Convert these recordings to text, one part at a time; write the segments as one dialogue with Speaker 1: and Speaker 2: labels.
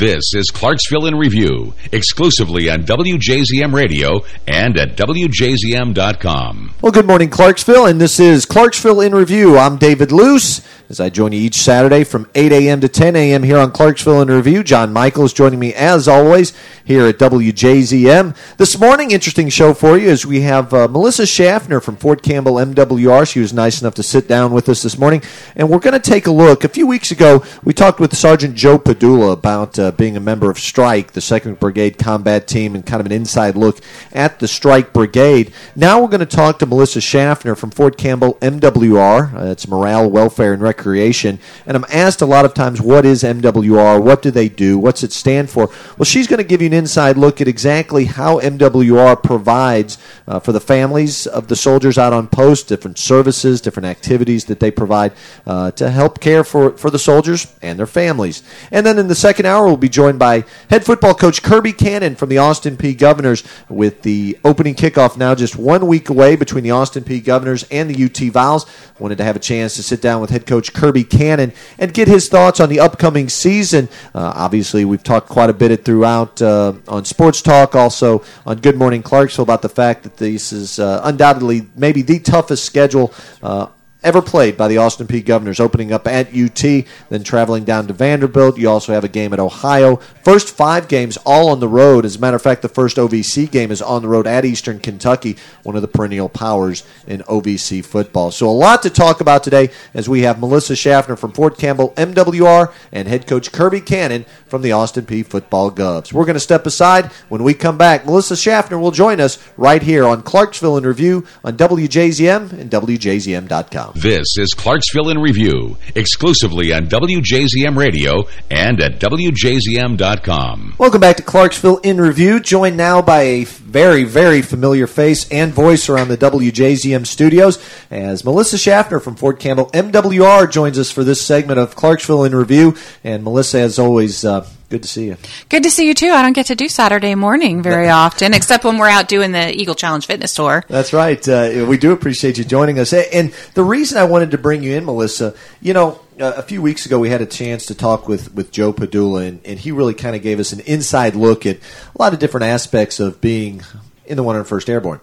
Speaker 1: This is Clarksville in Review, exclusively on WJZM Radio and at WJZM.com.
Speaker 2: Well, good morning, Clarksville, and this is Clarksville in Review. I'm David Luce, as I join you each Saturday from 8 a.m. to 10 a.m. here on Clarksville in Review. John Michael is joining me, as always, here at WJZM. This morning, interesting show for you as we have uh, Melissa Schaffner from Fort Campbell MWR. She was nice enough to sit down with us this morning, and we're going to take a look. A few weeks ago, we talked with Sergeant Joe Padula about uh, being a member of Strike, the 2nd Brigade combat team, and kind of an inside look at the Strike Brigade. Now we're going to talk to Melissa Schaffner from Fort Campbell MWR. Uh, it's Morale, Welfare, and Recreation. And I'm asked a lot of times, what is MWR? What do they do? What's it stand for? Well, she's going to give you an inside look at exactly how MWR provides uh, for the families of the soldiers out on post, different services, different activities that they provide uh, to help care for, for the soldiers and their families. And then in the second hour, we'll be joined by head football coach Kirby Cannon from the Austin Peay Governors with the opening kickoff now just one week away between the Austin Peay Governors and the UT Vols. Wanted to have a chance to sit down with head coach Kirby Cannon and get his thoughts on the upcoming season. Uh, obviously, we've talked quite a bit throughout uh, on Sports Talk, also on Good Morning Clarksville about the fact that this is uh, undoubtedly maybe the toughest schedule uh, ever played by the Austin Peay Governors, opening up at UT, then traveling down to Vanderbilt. You also have a game at Ohio. First five games all on the road. As a matter of fact, the first OVC game is on the road at Eastern Kentucky, one of the perennial powers in OVC football. So a lot to talk about today as we have Melissa Schaffner from Fort Campbell MWR and head coach Kirby Cannon from the Austin Peay Football Govs. We're going to step aside. When we come back, Melissa Schaffner will join us right here on Clarksville in Review on WJZM and WJZM.com.
Speaker 1: This is Clarksville in Review, exclusively on WJZM Radio and at WJZM.com.
Speaker 2: Welcome back to Clarksville in Review, joined now by a very, very familiar face and voice around the WJZM studios as Melissa Schaffner from Fort Campbell MWR joins us for this segment of Clarksville in Review. And Melissa, as always, uh, Good to see you.
Speaker 3: Good to see you too. I don't get to do Saturday morning very often, except when we're out doing the Eagle Challenge Fitness Tour.
Speaker 2: That's right. Uh, we do appreciate you joining us. And the reason I wanted to bring you in, Melissa, you know, a few weeks ago we had a chance to talk with, with Joe Padula, and, and he really kind of gave us an inside look at a lot of different aspects of being in the 101st Airborne.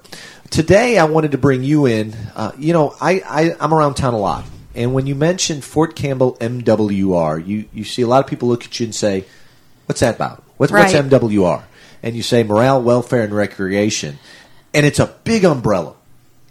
Speaker 2: Today I wanted to bring you in. Uh, you know, I, I, I'm around town a lot. And when you mention Fort Campbell MWR, you, you see a lot of people look at you and say, What's that about? What's,
Speaker 3: Right.
Speaker 2: what's MWR? And you say morale, welfare, and recreation. And it's a big umbrella.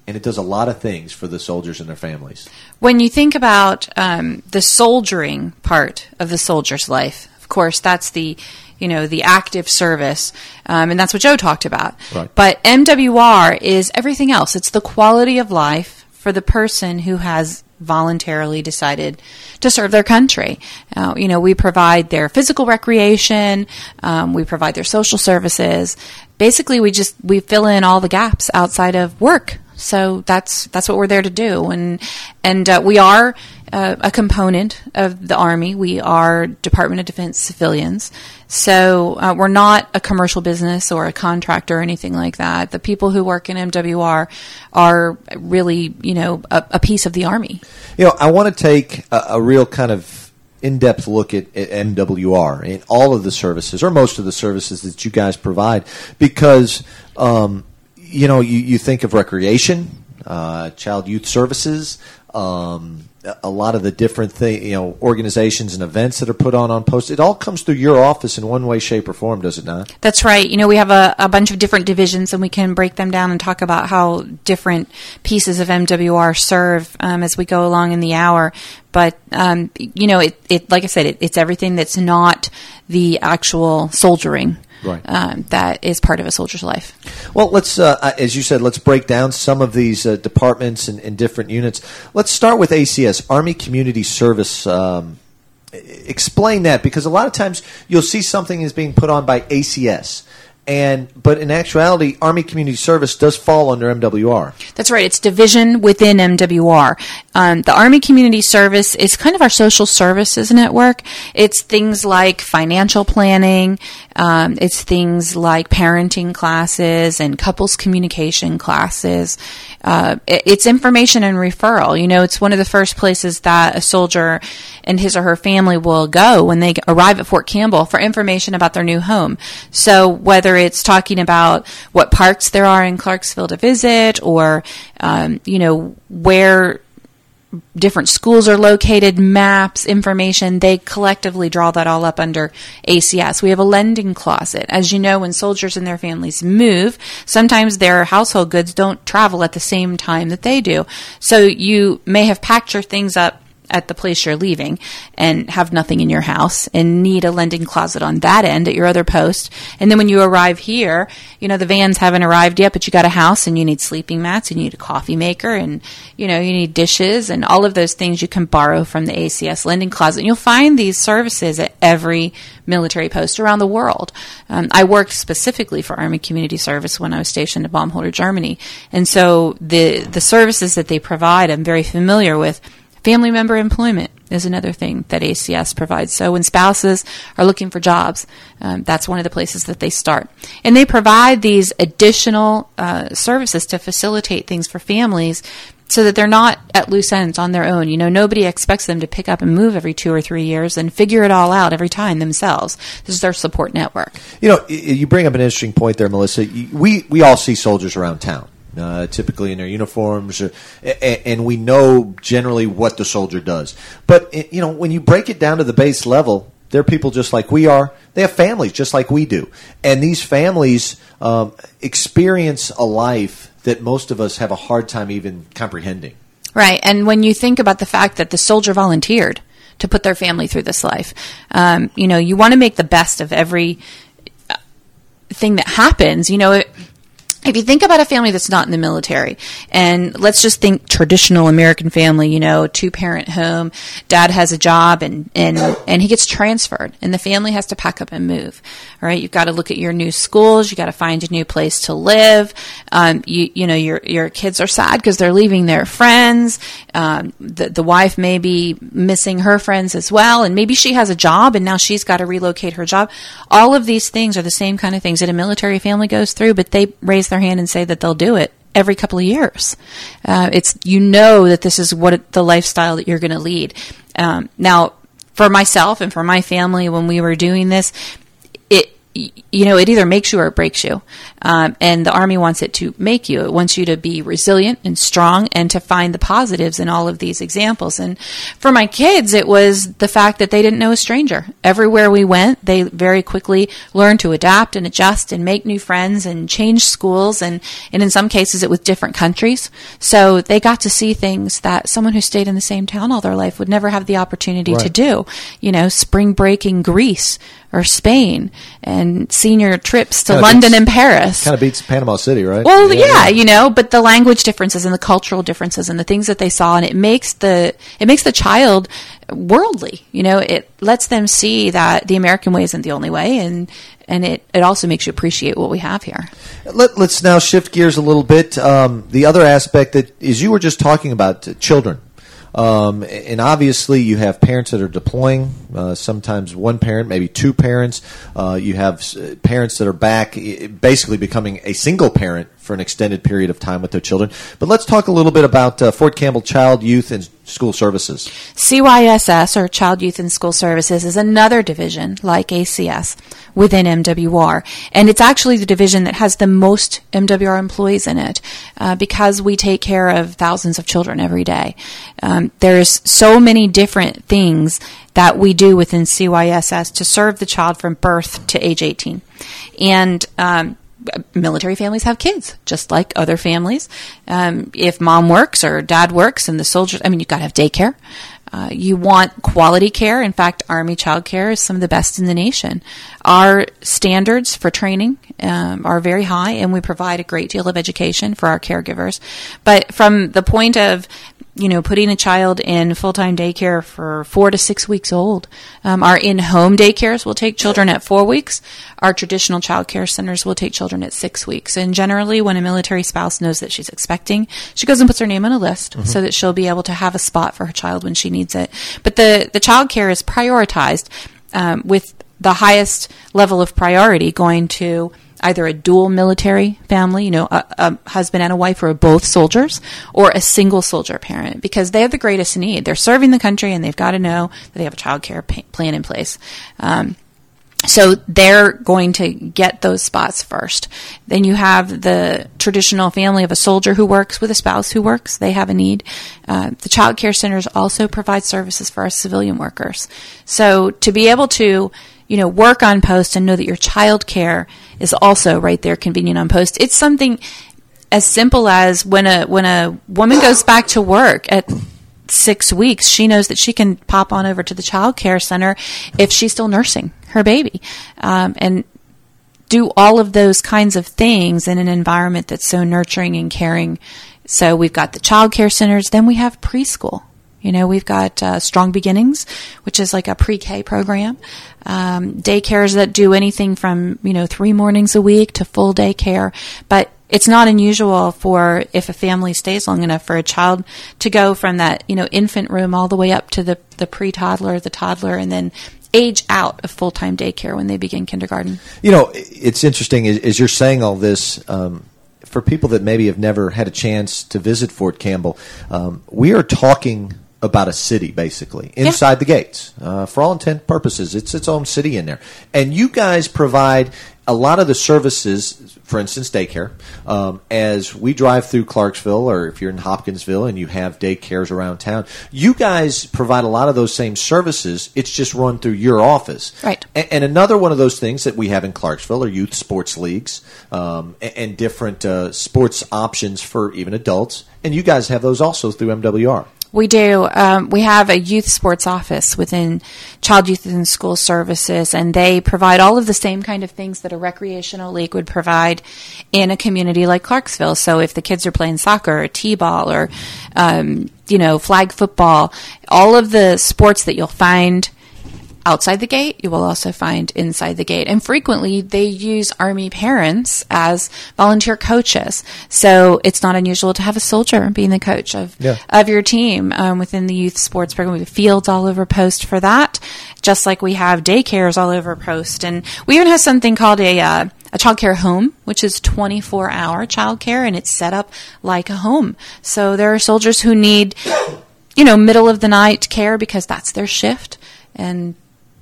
Speaker 2: And it does a lot of things for the soldiers and their families.
Speaker 3: When you think about um, the soldiering part of the soldier's life, of course, that's the you know the active service, um, and that's what Joe talked about.
Speaker 2: Right.
Speaker 3: But MWR is everything else. It's the quality of life for the person who has voluntarily decided to serve their country. Uh, you know, we provide their physical recreation, um, we provide their social services. Basically, we just we fill in all the gaps outside of work. So that's that's what we're there to do, and and uh, we are uh, a component of the Army. We are Department of Defense civilians, so uh, we're not a commercial business or a contractor or anything like that. The people who work in MWR are really, you know, a, a piece of the Army.
Speaker 2: You know, I want to take a, a real kind of in-depth look at, at MWR and all of the services, or most of the services that you guys provide, because um, you know you, you think of recreation, uh, child youth services. Um, a lot of the different thing, you know, organizations and events that are put on on post. It all comes through your office in one way, shape, or form, does it not?
Speaker 3: That's right. You know, we have a, a bunch of different divisions, and we can break them down and talk about how different pieces of MWR serve um, as we go along in the hour. But um, you know, it, it like I said, it, it's everything that's not the actual soldiering
Speaker 2: Right.
Speaker 3: um, that is part of a soldier's life.
Speaker 2: Well, let's, uh, as you said, let's break down some of these uh, departments and, and different units. Let's start with ACS, Army Community Service. Um, explain that because a lot of times you'll see something is being put on by ACS, and but in actuality, Army Community Service does fall under MWR.
Speaker 3: That's right. It's division within MWR. Um, the Army Community Service is kind of our social services network. It's things like financial planning. Um, it's things like parenting classes and couples communication classes. Uh, it- it's information and referral. You know, it's one of the first places that a soldier and his or her family will go when they arrive at Fort Campbell for information about their new home. So whether it's talking about what parks there are in Clarksville to visit, or um, you know where different schools are located, maps, information, they collectively draw that all up under ACS. We have a lending closet. As you know, when soldiers and their families move, sometimes their household goods don't travel at the same time that they do. So you may have packed your things up at the place you're leaving and have nothing in your house and need a lending closet on that end at your other post. And then when you arrive here, you know, the vans haven't arrived yet, but you got a house and you need sleeping mats and you need a coffee maker and, you know, you need dishes and all of those things you can borrow from the ACS lending closet. And you'll find these services at every military post around the world. Um, I worked specifically for Army Community Service when I was stationed in Baumholder, Germany. And so the, the services that they provide, I'm very familiar with. Family member employment is another thing that ACS provides. So when spouses are looking for jobs, um, that's one of the places that they start. And they provide these additional uh, services to facilitate things for families so that they're not at loose ends on their own. You know, nobody expects them to pick up and move every two or three years and figure it all out every time themselves. This is their support network.
Speaker 2: You know, you bring up an interesting point there, Melissa. We we all see soldiers around town, uh, typically in their uniforms, or, and we know generally what the soldier does. But you know, when you break it down to the base level, they're people just like we are. They have families just like we do, and these families um, experience a life that most of us have a hard time even comprehending.
Speaker 3: Right. And when you think about the fact that the soldier volunteered to put their family through this life, um, you know, you want to make the best of every uh, thing that happens. You know, it, if you think about a family that's not in the military, and let's just think traditional American family, you know, two parent home, dad has a job and, and, and he gets transferred and the family has to pack up and move. All right. You've got to look at your new schools. You got to find a new place to live. Um, you, you know, your, your kids are sad because they're leaving their friends. Um, the, the wife may be missing her friends as well. And maybe she has a job and now she's got to relocate her job. All of these things are the same kind of things that a military family goes through, but they raise their hand and say that they'll do it every couple of years. Uh, it's you know that this is what the lifestyle that you're going to lead. Um, now, for myself and for my family, when we were doing this, you know it either makes you or it breaks you. Um, and the army wants it to make you. It wants you to be resilient and strong and to find the positives in all of these examples. And for my kids it was the fact that they didn't know a stranger. Everywhere we went they very quickly learned to adapt and adjust and make new friends and change schools. And, and in some cases it was different countries. So they got to see things that someone who stayed in the same town all their life would never have the opportunity to do. You know spring break in greece or Spain and senior trips to
Speaker 2: Kinda
Speaker 3: London
Speaker 2: beats-
Speaker 3: and Paris.
Speaker 2: Kind of beats Panama City, right?
Speaker 3: Well, yeah, you know, but the language differences and the cultural differences and the things that they saw, and it makes the it makes the child worldly. You know, it lets them see that the American way isn't the only way, and and it it also makes you appreciate what we have here.
Speaker 2: Let, us now shift gears a little bit. Um, the other aspect that is you were just talking about uh, children. Um, and obviously, you have parents that are deploying. Uh, sometimes one parent, maybe two parents. Uh, you have parents that are back, basically becoming a single parent for an extended period of time with their children. But let's talk a little bit about uh, Fort Campbell Child, Youth, and School Services.
Speaker 3: CYSS, or Child Youth and School Services, is another division like ACS within MWR. And it's actually the division that has the most MWR employees in it uh, because we take care of thousands of children every day. Um, there's so many different things that we do within CYSS to serve the child from birth to age 18. And um, military families have kids, just like other families. Um, if mom works or dad works and the soldiers, I mean, you've got to have daycare. Uh, you want quality care. In fact, Army child care is some of the best in the nation. Our standards for training um, are very high, and we provide a great deal of education for our caregivers. But from the point of you know, putting a child in full time daycare for four to six weeks old. Um, our in home daycares will take children at four weeks. Our traditional child care centers will take children at six weeks. And generally, when a military spouse knows that she's expecting, she goes and puts her name on a list mm-hmm. so that she'll be able to have a spot for her child when she needs it. But the, the child care is prioritized um, with the highest level of priority going to either a dual military family, you know, a, a, husband and a wife who are both soldiers, or a single soldier parent, because they have the greatest need. They're serving the country and they've got to know that they have a child care plan in place. Um, so they're going to get those spots first. Then you have the traditional family of a soldier who works with a spouse who works. They have a need. Uh, the child care centers also provide services for our civilian workers. So to be able to you know, work on post and know that your child care is also right there convenient on post. It's something as simple as when a when a woman goes back to work at six weeks, she knows that she can pop on over to the child care center if she's still nursing her baby, um, and do all of those kinds of things in an environment that's so nurturing and caring. So we've got the child care centers, then we have preschool. You know, we've got uh, Strong Beginnings, which is like a pre-K program. Um, daycares that do anything from you know three mornings a week to full daycare, but it's not unusual for if a family stays long enough for a child to go from that you know infant room all the way up to the the pre-toddler, the toddler, and then age out of full time daycare when they begin kindergarten.
Speaker 2: You know, it's interesting as, as you're saying all this. Um, for people that maybe have never had a chance to visit Fort Campbell, um, we are talking about a city, basically, inside yeah. the gates. Uh, for all intent purposes, it's its own city in there. And you guys provide a lot of the services, for instance, daycare. Um, as we drive through Clarksville, or if you're in Hopkinsville and you have daycares around town, you guys provide a lot of those same services. It's just run through your office.
Speaker 3: Right.
Speaker 2: And, and another one of those things that we have in Clarksville are youth sports leagues um, and, and, different uh, sports options for even adults. And you guys have those also through MWR.
Speaker 3: We do. Um, we have a youth sports office within Child, Youth, and School Services, and they provide all of the same kind of things that a recreational league would provide in a community like Clarksville. So if the kids are playing soccer or t-ball or, um, you know, flag football, all of the sports that you'll find outside the gate, you will also find inside the gate. And frequently they use Army parents as volunteer coaches. So it's not unusual to have a soldier being the coach of, yeah. of your team um, within the youth sports program. We have fields all over post for that, just like we have daycares all over post. And we even have something called a, uh, a child care home, which is 24 hour child care, and it's set up like a home. So there are soldiers who need, you know, middle of the night care because that's their shift. And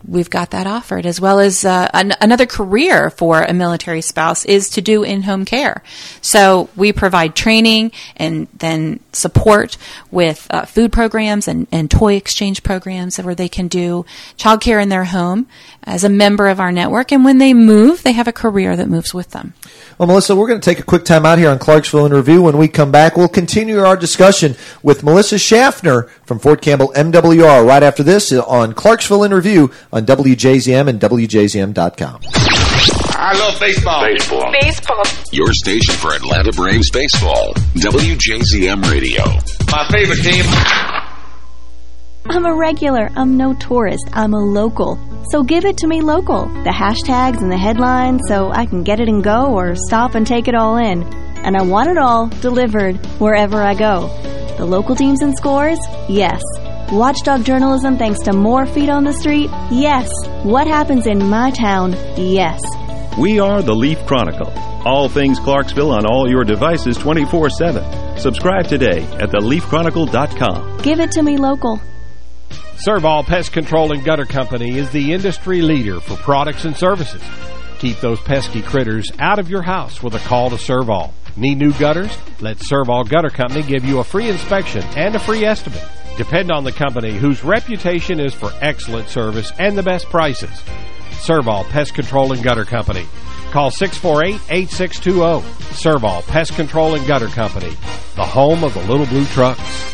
Speaker 3: we've got that offered, as well as uh, an- another career for a military spouse is to do in-home care. So we provide training and then support with uh, food programs and, and toy exchange programs where they can do childcare in their home as a member of our network. And when they move, they have a career that moves with them.
Speaker 2: Well, Melissa, we're going to take a quick time out here on Clarksville in Review. When we come back, we'll continue our discussion with Melissa Schaffner from Fort Campbell MWR right after this on Clarksville in Review on WJZM and WJZM.com.
Speaker 4: I love baseball.
Speaker 5: Baseball.
Speaker 6: Baseball.
Speaker 1: Your station for Atlanta Braves baseball. WJZM Radio.
Speaker 4: My favorite team.
Speaker 6: I'm a regular. I'm no tourist. I'm a local. So give it to me local. The hashtags and the headlines so I can get it and go or stop and take it all in. And I want it all delivered wherever I go. The local teams and scores? Yes. Watchdog journalism thanks to more feet on the street? Yes. What happens in my town? Yes.
Speaker 7: We are the Leaf Chronicle. All things Clarksville on all your devices 24-7. Subscribe today at theleafchronicle.com.
Speaker 6: Give it to me local.
Speaker 8: Servall Pest Control and Gutter Company is the industry leader for products and services. Keep those pesky critters out of your house with a call to Servall. Need new gutters? Let Servall Gutter Company give you a free inspection and a free estimate. Depend on the company whose reputation is for excellent service and the best prices. Servall Pest Control and Gutter Company. Call 648-8620. Servall Pest Control and Gutter Company, the home of the little blue trucks.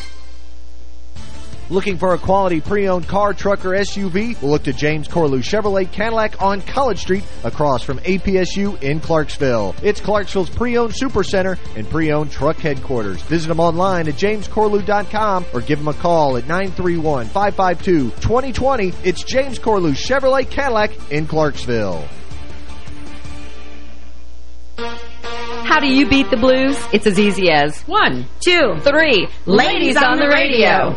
Speaker 5: Looking for a quality pre-owned car, truck, or SUV? Look to James Corlew Chevrolet Cadillac on College Street across from APSU in Clarksville. It's Clarksville's pre-owned super center and pre-owned truck headquarters. Visit them online at jamescorlew.com or give them a call at 931-552-2020. It's James Corlew Chevrolet Cadillac in Clarksville.
Speaker 9: How do you beat the blues? It's as easy as one, two, three. Ladies, on, the radio.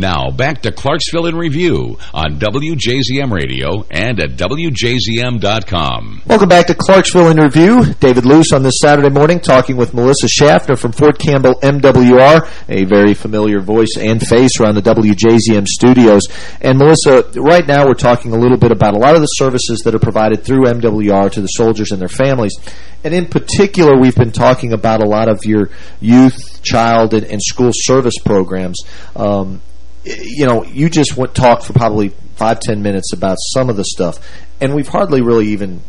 Speaker 1: Now, back to Clarksville in Review on WJZM Radio and at WJZM.com.
Speaker 2: Welcome back to Clarksville in Review. David Luce on this Saturday morning talking with Melissa Schaffner from Fort Campbell MWR, a very familiar voice and face around the WJZM studios. And Melissa, right now we're talking a little bit about a lot of the services that are provided through MWR to the soldiers and their families. And in particular, we've been talking about a lot of your youth, child, and, and school service programs. Um, you know, you just went talked for probably five, ten minutes about some of the stuff, and we've hardly really even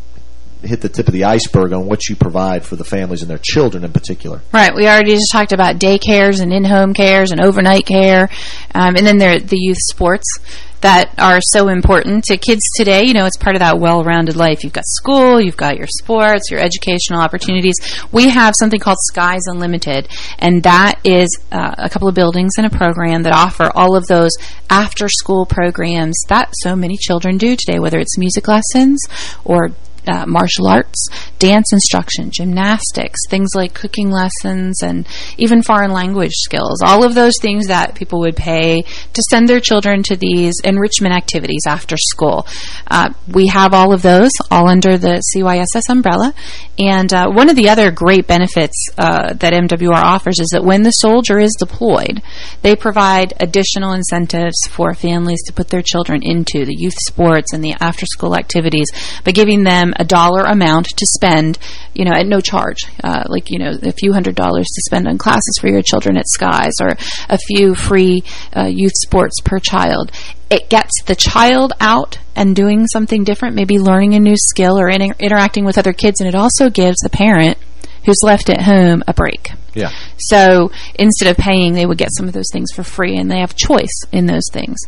Speaker 2: hit the tip of the iceberg on what you provide for the families and their children in particular.
Speaker 3: Right. We already just talked about daycares and in-home cares and overnight care, um, and then there the youth sports that are so important to kids today. You know, it's part of that well-rounded life. You've got school, you've got your sports, your educational opportunities. We have something called Skies Unlimited, and that is uh, a couple of buildings and a program that offer all of those after-school programs that so many children do today, whether it's music lessons or uh, martial arts, dance instruction, gymnastics, things like cooking lessons, and even foreign language skills. All of those things that people would pay to send their children to these enrichment activities after school. Uh, we have all of those, all under the CYSS umbrella. And uh, one of the other great benefits uh, that MWR offers is that when the soldier is deployed, they provide additional incentives for families to put their children into the youth sports and the after-school activities by giving them a dollar amount to spend, you know, at no charge, uh, like, you know, a few hundred dollars to spend on classes for your children at Skies or a few free uh, youth sports per child. It gets the child out and doing something different, maybe learning a new skill or inter interacting with other kids, and it also gives the parent who's left at home a break.
Speaker 2: Yeah.
Speaker 3: So instead of paying, they would get some of those things for free, and they have choice in those things.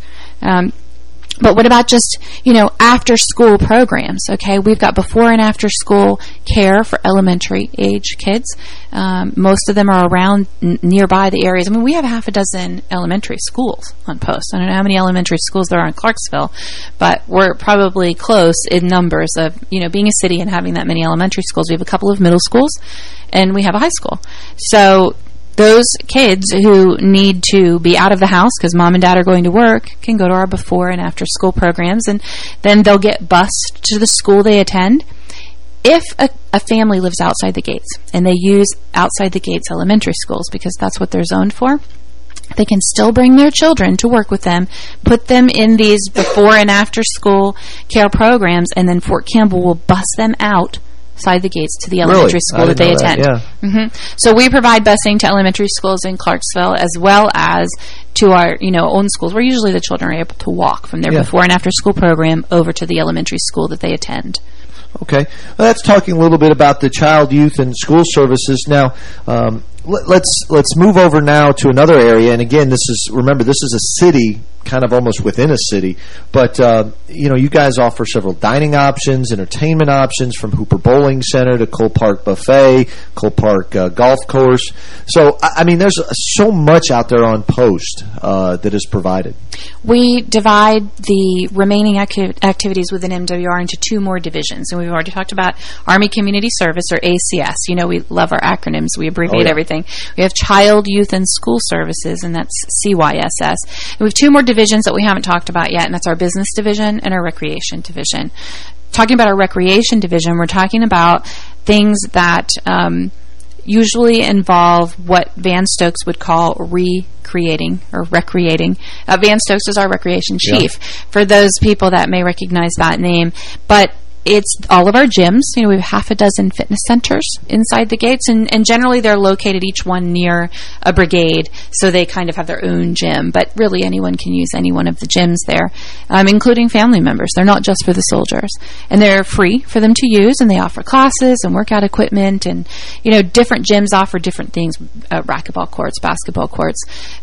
Speaker 3: Um, but what about just, you know, after-school programs, okay? We've got before and after-school care for elementary age kids. Um, most of them are around nearby the areas. I mean, we have half a dozen elementary schools on post. I don't know how many elementary schools there are in Clarksville, but we're probably close in numbers of, you know, being a city and having that many elementary schools. We have a couple of middle schools, and we have a high school. So those kids who need to be out of the house because mom and dad are going to work can go to our before and after school programs and then they'll get bused to the school they attend. If a, a family lives outside the gates and they use outside the gates elementary schools because that's what they're zoned for, they can still bring their children to work with them, put them in these before and after school care programs, and then Fort Campbell will bus them out side the gates to the elementary
Speaker 2: really?
Speaker 3: school that they attend.
Speaker 2: That,
Speaker 3: yeah. Mm -hmm. So we provide busing to elementary schools in Clarksville as well as to our you know own schools where usually the children are able to walk from their yeah. before and after school program over to the elementary school that they attend.
Speaker 2: Okay. Well, that's talking a little bit about the child, youth, and school services. Now, um, let's let's move over now to another area. And again, this is remember this is a city kind of almost within a city. But, uh, you know, you guys offer several dining options, entertainment options from Hooper Bowling Center to Cole Park Buffet, Cole Park uh, Golf Course. So, I mean, there's so much out there on post uh, that is provided.
Speaker 3: We divide the remaining acti activities within MWR into two more divisions. And we've already talked about Army Community Service, or ACS. You know, we love our acronyms. We abbreviate oh, yeah. everything. We have Child, Youth, and School Services, and that's CYSS. And we have two more divisions that we haven't talked about yet, and that's our business division and our recreation division. Talking about our recreation division, we're talking about things that... Um, usually involve what Van Stokes would call recreating or recreating. Uh, Van Stokes is our recreation chief.
Speaker 2: Yeah.
Speaker 3: For those people that may recognize that name, but it's all of our gyms. You know, we have half a dozen fitness centers inside the gates, and, and generally they're located each one near a brigade, so they kind of have their own gym. But really, anyone can use any one of the gyms there, um, including family members. They're not just for the soldiers, and they're free for them to use. And they offer classes and workout equipment, and you know, different gyms offer different things: uh, racquetball courts, basketball courts,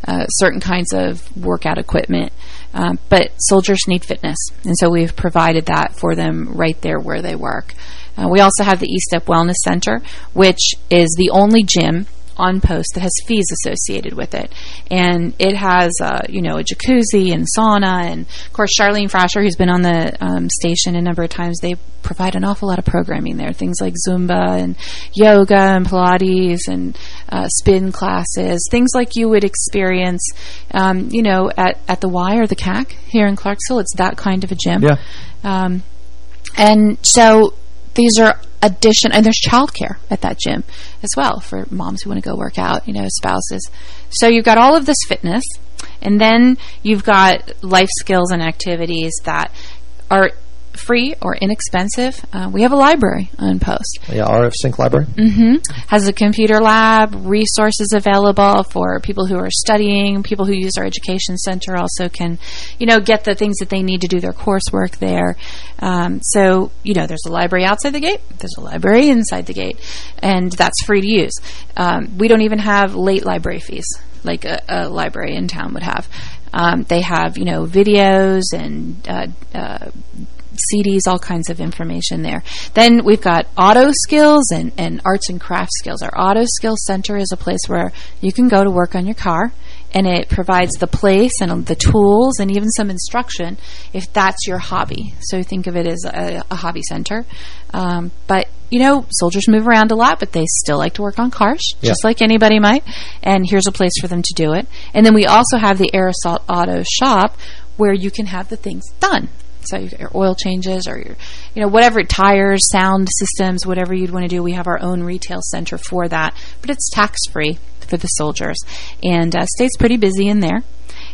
Speaker 3: uh, certain kinds of workout equipment. Um, but soldiers need fitness, and so we've provided that for them right there where they work. Uh, we also have the E-Step Wellness Center, which is the only gym on post that has fees associated with it. And it has, uh, you know, a jacuzzi and sauna. And, of course, Charlene Frasher, who's been on the um, station a number of times, they provide an awful lot of programming there. Things like Zumba and yoga and Pilates and uh, spin classes. Things like you would experience, um, you know, at, at the Y or the CAC here in Clarksville. It's that kind of a gym.
Speaker 2: Yeah.
Speaker 3: Um, and so these are addition, and there's childcare at that gym as well for moms who want to go work out, you know, spouses. So you've got all of this fitness, and then you've got life skills and activities that are free or inexpensive. Uh, we have a library on post.
Speaker 2: Yeah, RF Sink Library.
Speaker 3: Mm-hmm. Has a computer lab, resources available for people who are studying. People who use our education center also can, you know, get the things that they need to do their coursework there. Um, so, you know, there's a library outside the gate. There's a library inside the gate. And that's free to use. Um, we don't even have late library fees like a, a library in town would have. Um, they have, you know, videos and uh, uh, CDs, all kinds of information there. Then we've got auto skills and, and arts and crafts skills. Our auto skills center is a place where you can go to work on your car and it provides the place and the tools and even some instruction if that's your hobby. So think of it as a, a hobby center. Um, but, you know, soldiers move around a lot, but they still like to work on cars,
Speaker 2: Yeah.
Speaker 3: just like anybody might. And here's a place for them to do it. And then we also have the Air Assault Auto Shop where you can have the things done. So your oil changes or your, you know, whatever tires, sound systems, whatever you'd want to do. We have our own retail center for that, but it's tax free for the soldiers, and uh, stays pretty busy in there.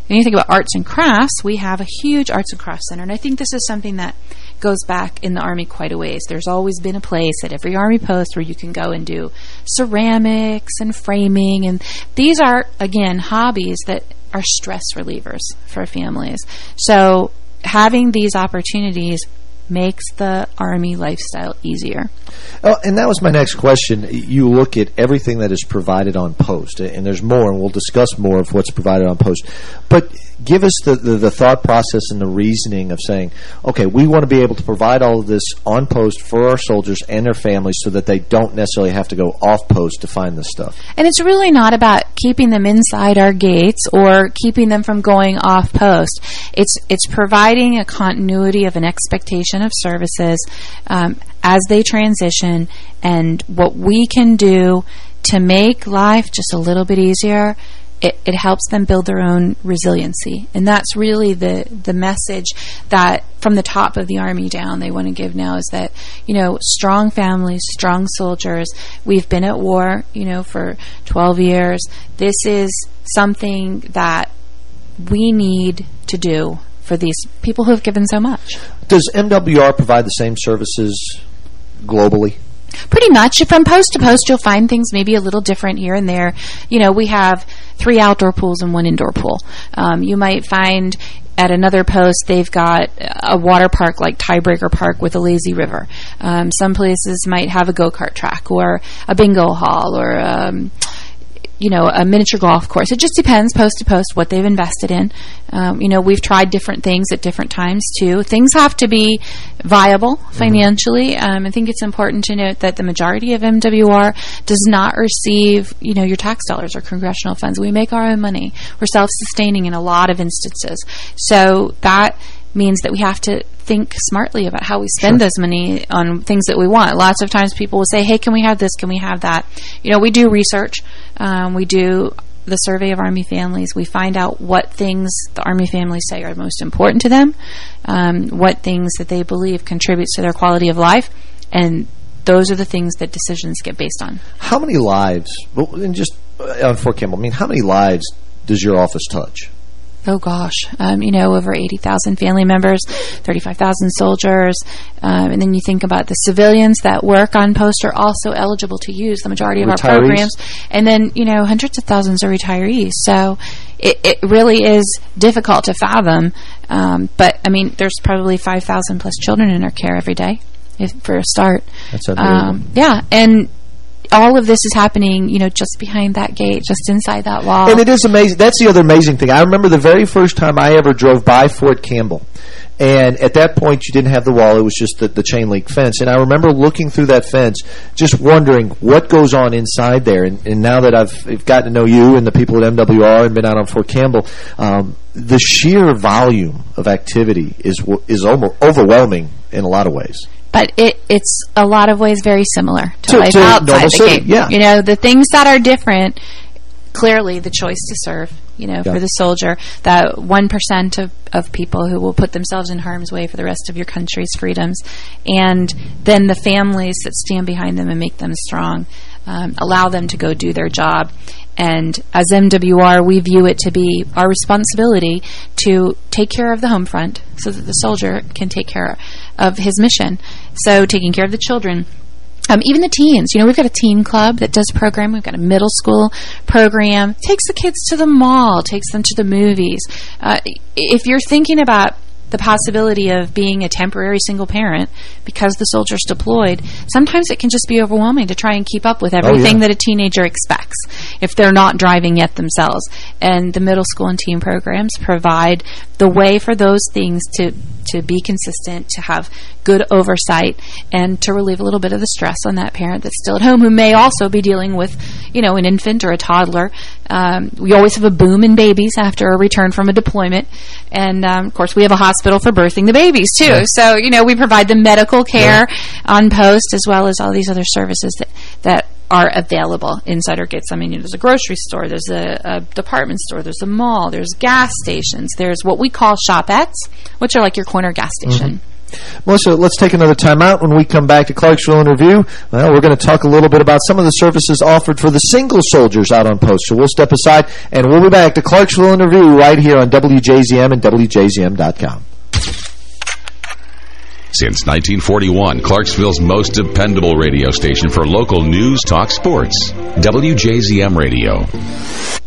Speaker 3: When you think about arts and crafts, we have a huge arts and crafts center, and I think this is something that goes back in the Army quite a ways. There's always been a place at every Army post where you can go and do ceramics and framing, and these are, again, hobbies that are stress relievers for families. So having these opportunities makes the Army lifestyle easier.
Speaker 2: Oh, and that was my next question. You look at everything that is provided on post, and there's more, and we'll discuss more of what's provided on post. But give us the, the, the thought process and the reasoning of saying, okay, we want to be able to provide all of this on post for our soldiers and their families so that they don't necessarily have to go off post to find this stuff.
Speaker 3: And it's really not about keeping them inside our gates or keeping them from going off post. It's it's providing a continuity of an expectation of services um, as they transition, and what we can do to make life just a little bit easier. It, it helps them build their own resiliency, and that's really the the message that from the top of the army down they want to give now is that you know strong families, strong soldiers. We've been at war, you know, for 12 years. This is something that we need to do for these people who have given so much.
Speaker 2: Does MWR provide the same services globally?
Speaker 3: Pretty much. From post to post, you'll find things maybe a little different here and there. You know, we have three outdoor pools and one indoor pool. Um, you might find at another post they've got a water park like Tiebreaker Park with a lazy river. Um, some places might have a go-kart track or a bingo hall or... Um, you know, a miniature golf course. It just depends post to post what they've invested in. Um, you know, we've tried different things at different times too. Things have to be viable financially. Um, I think it's important to note that the majority of MWR does not receive, you know, your tax dollars or congressional funds. We make our own money. We're self-sustaining in a lot of instances. So that means that we have to think smartly about how we spend
Speaker 2: Sure.
Speaker 3: this money on things that we want. Lots of times people will say, hey, can we have this? Can we have that? You know, we do research. Um, we do the survey of Army families. We find out what things the Army families say are most important to them, um, what things that they believe contributes to their quality of life, and those are the things that decisions get based on.
Speaker 2: How many lives, and just uh, on Fort Campbell, I mean, how many lives does your office touch?
Speaker 3: Oh gosh, um, you know, over 80,000 family members, 35,000 soldiers, um, and then you think about the civilians that work on post are also eligible to use the majority of
Speaker 2: Retirees.
Speaker 3: our programs, and then, you know, hundreds of thousands of retirees. So it, it really is difficult to fathom, um, but, I mean, there's probably 5,000 plus children in our care every day, if, for a start.
Speaker 2: That's unbelievable.
Speaker 3: Um, yeah, and all of this is happening, you know, just behind that gate, just inside that wall.
Speaker 2: And it is amazing. That's the other amazing thing. I remember the very first time I ever drove by Fort Campbell. And at that point, you didn't have the wall. It was just the, the chain link fence. And I remember looking through that fence, just wondering what goes on inside there. And, and now that I've, I've gotten to know you and the people at MWR and been out on Fort Campbell, um, the sheer volume of activity is is almost overwhelming in a lot of ways.
Speaker 3: But it it's a lot of ways very similar to,
Speaker 2: To-
Speaker 3: life
Speaker 2: to
Speaker 3: outside the
Speaker 2: city,
Speaker 3: gate.
Speaker 2: yeah.
Speaker 3: You know, the things that are different, clearly the choice to serve, you know,
Speaker 2: Yeah.
Speaker 3: for the soldier, that 1% of, of people who will put themselves in harm's way for the rest of your country's freedoms, and then the families that stand behind them and make them strong, um, allow them to go do their job. And as MWR, we view it to be our responsibility to take care of the home front so that the soldier can take care of his mission. So taking care of the children, um, even the teens, you know, we've got a teen club that does program. We've got a middle school program. Takes the kids to the mall, takes them to the movies. Uh, if you're thinking about the possibility of being a temporary single parent because the soldier's deployed, sometimes it can just be overwhelming to try and keep up with everything that a teenager expects if they're not driving yet themselves. And the middle school and teen programs provide the way for those things to to be consistent, to have good oversight, and to relieve a little bit of the stress on that parent that's still at home who may also be dealing with, you know, an infant or a toddler. Um, we always have a boom in babies after a return from a deployment. And, um, of course, we have a hospital for birthing the babies, too. So, you know, we provide the medical care on post as well as all these other services that, that are available inside our gates. I mean, you know, there's a grocery store, there's a, a department store, there's a mall, there's gas stations, there's what we call shopettes, which are like your corner gas station. Mm-hmm.
Speaker 2: Melissa, let's take another time out. When we come back to Clarksville in Review, well, we're going to talk a little bit about some of the services offered for the single soldiers out on post. So we'll step aside, and we'll be back to Clarksville in Review right here on WJZM and WJZM.com.
Speaker 1: Since 1941, Clarksville's most dependable radio station for local news, talk, sports. WJZM Radio.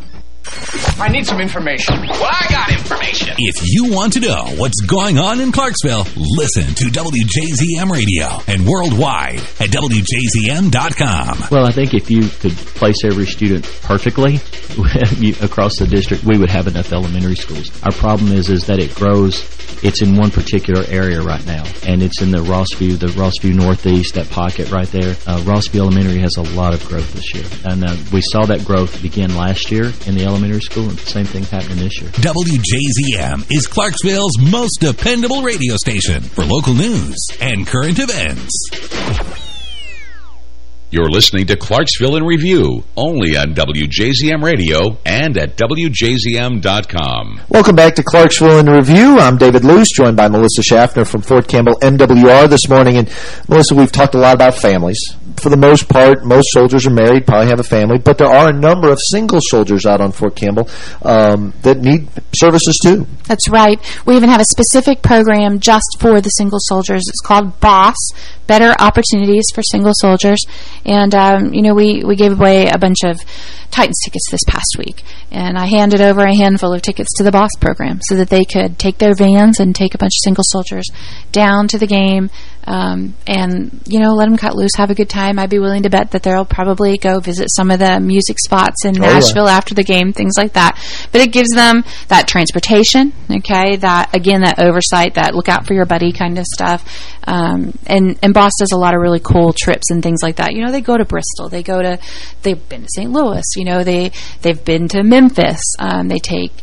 Speaker 10: I need some information. Well, I got information.
Speaker 11: If you want to know what's going on in Clarksville, listen to WJZM Radio and worldwide at WJZM.com.
Speaker 12: Well, I think if you could place every student perfectly across the district, we would have enough elementary schools. Our problem is is that it grows. It's in one particular area right now, and it's in the Rossview, the Rossview Northeast, that pocket right there. Uh, Rossview Elementary has a lot of growth this year, and uh, we saw that growth begin last year in the elementary school, and the same thing happening this year.
Speaker 11: WJZM is Clarksville's most dependable radio station for local news and current events.
Speaker 1: You're listening to Clarksville in Review, only on WJZM Radio and at WJZM.com.
Speaker 2: Welcome back to Clarksville in Review. I'm David Luce, joined by Melissa Schaffner from Fort Campbell MWR this morning. And Melissa, we've talked a lot about families. For the most part, most soldiers are married, probably have a family, but there are a number of single soldiers out on Fort Campbell um, that need services too.
Speaker 3: That's right. We even have a specific program just for the single soldiers. It's called BOSS, Better Opportunities for Single Soldiers. And, um, you know, we, we gave away a bunch of Titans tickets this past week. And I handed over a handful of tickets to the BOSS program so that they could take their vans and take a bunch of single soldiers down to the game um, and, you know, let them cut loose, have a good time. I'd be willing to bet that they'll probably go visit some of the music spots in
Speaker 13: Oh, yeah.
Speaker 3: Nashville after the game, things like that. But it gives them that transportation, okay, that, again, that oversight, that look out for your buddy kind of stuff. Um, and, and Boss does a lot of really cool trips and things like that. You know, they go to Bristol, they go to, they've been to St. Louis, you know, they, they've been to Memphis, um, they take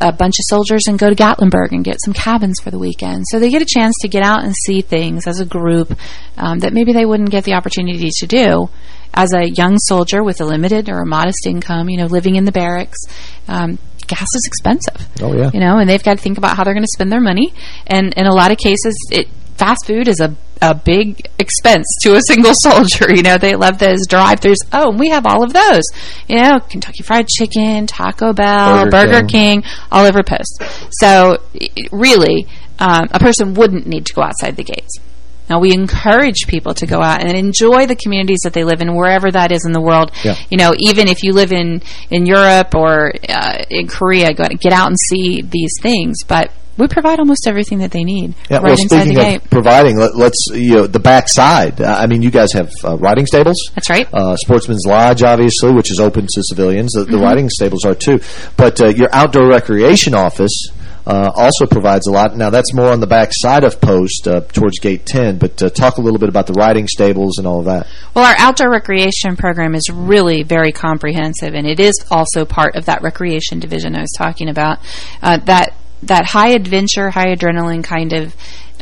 Speaker 3: a bunch of soldiers and go to Gatlinburg and get some cabins for the weekend. So they get a chance to get out and see things as a group um, that maybe they wouldn't get the opportunity to do as a young soldier with a limited or a modest income, you know, living in the barracks. Um, gas is expensive.
Speaker 2: Oh, yeah.
Speaker 3: You know, and they've got to think about how they're going to spend their money. And in a lot of cases, it fast food is a, a big expense to a single soldier. You know, they love those drive-throughs. Oh, and we have all of those. You know, Kentucky Fried Chicken, Taco Bell,
Speaker 2: Burger
Speaker 3: Burger,
Speaker 2: King.
Speaker 3: King. all over Post. So, really, um, a person wouldn't need to go outside the gates. Now, we encourage people to go out and enjoy the communities that they live in, wherever that is in the world.
Speaker 2: Yeah.
Speaker 3: You know, even if you live in, in Europe or uh, in Korea, go get out and see these things. But we provide almost everything that they need
Speaker 2: Yeah,
Speaker 3: right
Speaker 2: well,
Speaker 3: inside the
Speaker 2: speaking
Speaker 3: gate.
Speaker 2: of providing, let, let's, you know, the backside. Uh, I mean, you guys have uh, riding stables.
Speaker 3: That's right.
Speaker 2: Uh, Sportsman's Lodge, obviously, which is open to civilians. The, the
Speaker 3: Mhm.
Speaker 2: riding stables are, too. But uh, your outdoor recreation office uh, also provides a lot. Now, that's more on the back side of Post uh, towards Gate 10. But uh, talk a little bit about the riding stables and all of that.
Speaker 3: Well, our outdoor recreation program is really very comprehensive, and it is also part of that recreation division I was talking about. Uh, that that high adventure, high adrenaline kind of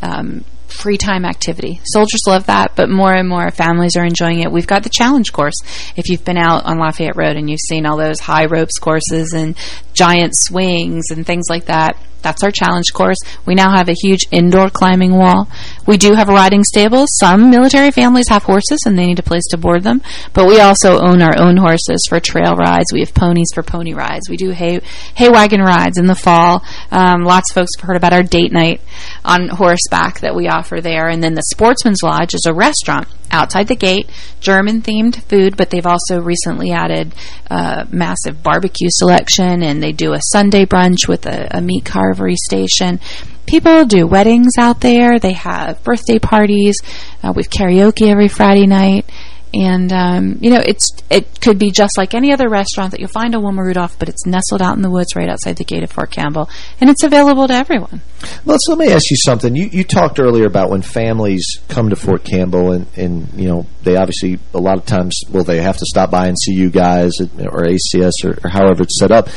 Speaker 3: um, free time activity. Soldiers love that, but more and more families are enjoying it. We've got the challenge course. If you've been out on Lafayette Road and you've seen all those high ropes courses and giant swings and things like that, that's our challenge course. We now have a huge indoor climbing wall. We do have a riding stables. Some military families have horses and they need a place to board them, but we also own our own horses for trail rides. We have ponies for pony rides. We do hay, hay wagon rides in the fall. Um, lots of folks have heard about our date night on horseback that we offer there. And then the Sportsman's Lodge is a restaurant outside the gate, German-themed food, but they've also recently added uh, massive barbecue selection, and they do a Sunday brunch with a, a meat carvery station. People do weddings out there. They have birthday parties. Uh, we have karaoke every Friday night. And, um, you know, it's it could be just like any other restaurant that you'll find on Wilma Rudolph, but it's nestled out in the woods right outside the gate of Fort Campbell. And it's available to everyone.
Speaker 2: Well, so let me ask you something. You you talked earlier about when families come to Fort Campbell and, and you know, they obviously a lot of times, well, they have to stop by and see you guys or ACS or, or however it's set up.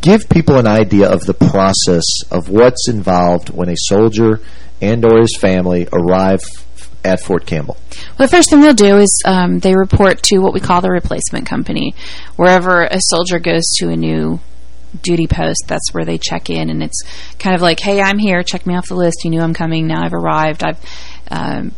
Speaker 2: Give people an idea of the process of what's involved when a soldier and or his family arrive at Fort Campbell.
Speaker 3: Well, the first thing they'll do is um, they report to what we call the replacement company. Wherever a soldier goes to a new duty post, that's where they check in, and it's kind of like, hey, I'm here, check me off the list, you knew I'm coming, now I've arrived, I've... Um,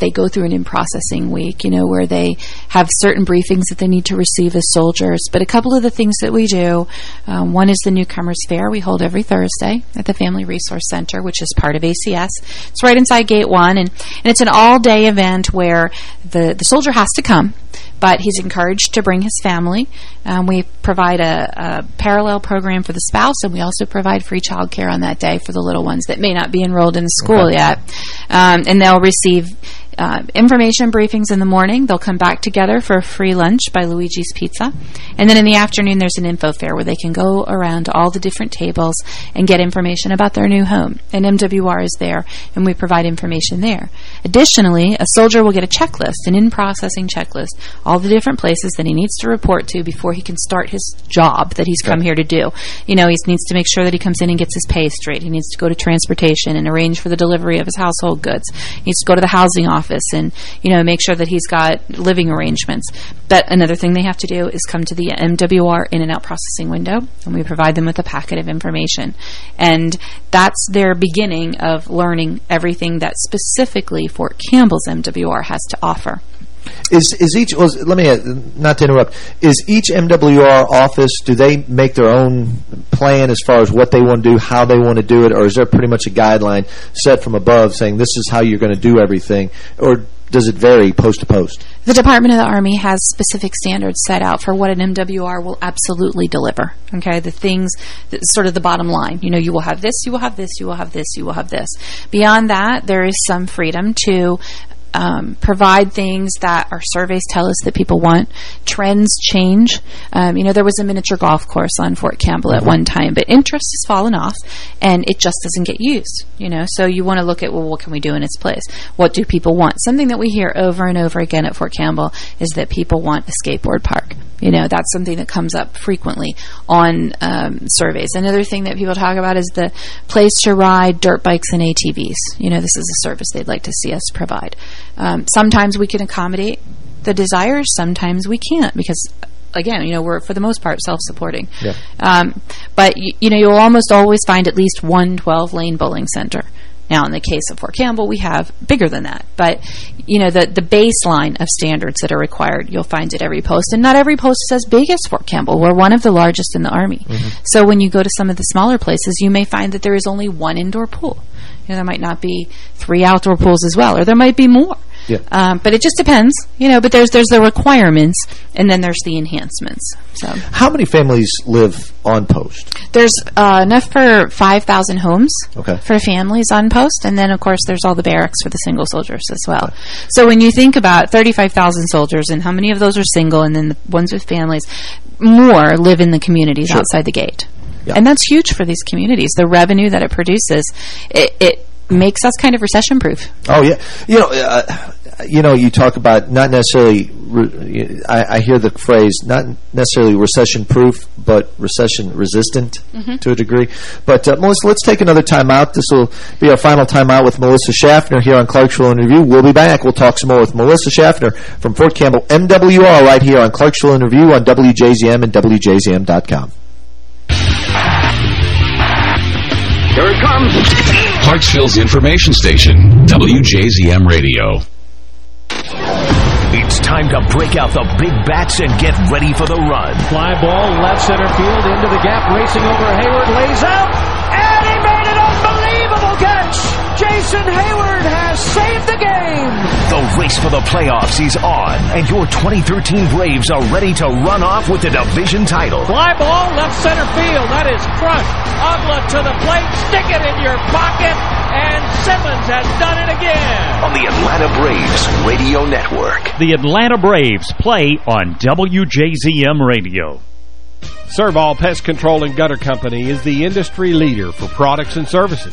Speaker 3: they go through an in-processing week, you know, where they have certain briefings that they need to receive as soldiers. But a couple of the things that we do, um, one is the Newcomers Fair we hold every Thursday at the Family Resource Center, which is part of ACS. It's right inside Gate 1, and, and it's an all-day event where the, the soldier has to come, but he's encouraged to bring his family. Um, we provide a, a parallel program for the spouse, and we also provide free child care on that day for the little ones that may not be enrolled in school
Speaker 2: Okay.
Speaker 3: yet. Um, and they'll receive uh, information briefings in the morning. They'll come back together for a free lunch by Luigi's Pizza. And then in the afternoon, there's an info fair where they can go around all the different tables and get information about their new home. And MWR is there, and we provide information there. Additionally, a soldier will get a checklist, an in-processing checklist, all the different places that he needs to report to before he can start his job that he's come here to do. You know, he needs to make sure that he comes in and gets his pay straight. He needs to go to transportation and arrange for the delivery of his household goods. He needs to go to the housing office and, you know, make sure that he's got living arrangements. But another thing they have to do is come to the MWR in and out processing window, and we provide them with a packet of information. And that's their beginning of learning everything that specifically Fort Campbell's MWR has to offer.
Speaker 2: Is is each? Was, let me uh, not to interrupt. Is each MWR office? Do they make their own plan as far as what they want to do, how they want to do it, or is there pretty much a guideline set from above saying this is how you're going to do everything, or does it vary post to post?
Speaker 3: The Department of the Army has specific standards set out for what an MWR will absolutely deliver. Okay, the things, that, sort of the bottom line. You know, you will have this, you will have this, you will have this, you will have this. Beyond that, there is some freedom to um, provide things that our surveys tell us that people want. Trends change. Um, you know, there was a miniature golf course on Fort Campbell at one time, but interest has fallen off, and it just doesn't get used. You know, so you want to look at, well, what can we do in its place? What do people want? Something that we hear over and over again at Fort Campbell is that people want a skateboard park. You know, that's something that comes up frequently on um, surveys. Another thing that people talk about is the place to ride dirt bikes and ATVs. You know, this is a service they'd like to see us provide. Um, sometimes we can accommodate the desires, sometimes we can't because again, you know, we're for the most part self-supporting.
Speaker 2: Yeah.
Speaker 3: Um, but you, you know, you'll almost always find at least one 12-lane bowling center. Now, in the case of Fort Campbell, we have bigger than that. But, you know, the, the baseline of standards that are required, you'll find at every post. And not every post is as big as Fort Campbell. We're one of the largest in the Army.
Speaker 2: Mm-hmm.
Speaker 3: So when you go to some of the smaller places, you may find that there is only one indoor pool. You know, there might not be three outdoor pools as well, or there might be more.
Speaker 2: Yeah.
Speaker 3: Um, but it just depends, you know. But there's there's the requirements, and then there's the enhancements. So
Speaker 2: How many families live on post?
Speaker 3: there's uh, enough for five thousand homes
Speaker 2: Okay.
Speaker 3: for families on post, and then of course there's all the barracks for the single soldiers as well. So when you think about thirty five thousand soldiers, and how many of those are single, and then the ones with families, more live in the communities
Speaker 2: Sure.
Speaker 3: outside the gate, and that's huge for these communities. The revenue that it produces, it. it makes us kind of recession proof.
Speaker 2: Oh yeah, you know, uh, you know, you talk about not necessarily. Re I, I hear the phrase not necessarily recession proof, but recession resistant
Speaker 3: Mhm.
Speaker 2: to a degree. But uh, Melissa, let's take another time out. This will be our final time out with Melissa Schaffner here on Clarksville in Review. We'll be back. We'll talk some more with Melissa Schaffner from Fort Campbell MWR right here on Clarksville in Review on WJZM and WJZM.com.
Speaker 1: Here it comes. Clarksville's information station, WJZM Radio.
Speaker 13: It's time to break out the big bats and get ready for the run.
Speaker 14: Fly ball left center field into the gap, racing over Heyward, lays out, and he made an unbelievable catch. Jason Heyward has saved the game.
Speaker 13: The race for the playoffs is on, and your 2013 Braves are ready to run off with the division title.
Speaker 14: Fly ball left center field. That is crushed. Uggla to the plate. Stick it in your pocket. And Simmons has done it again.
Speaker 13: On the Atlanta Braves Radio Network.
Speaker 15: The Atlanta Braves play on WJZM Radio.
Speaker 8: Servall Pest Control and Gutter Company is the industry leader for products and services.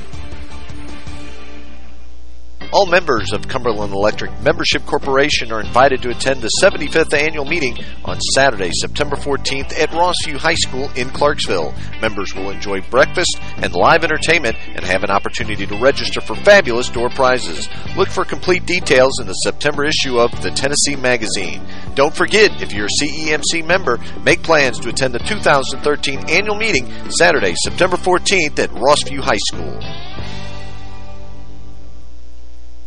Speaker 2: All members of Cumberland Electric Membership Corporation are invited to attend the 75th annual meeting on Saturday, September 14th at Rossview High School in Clarksville. Members will enjoy breakfast and live entertainment and have an opportunity to register for fabulous door prizes. Look for complete details in the September issue of the Tennessee Magazine. Don't forget, if you're a CEMC member, make plans to attend the 2013 annual meeting Saturday, September 14th at Rossview High School.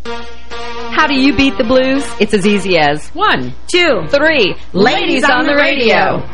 Speaker 9: How do you beat the blues? It's as easy as one, two, three. Ladies on the radio.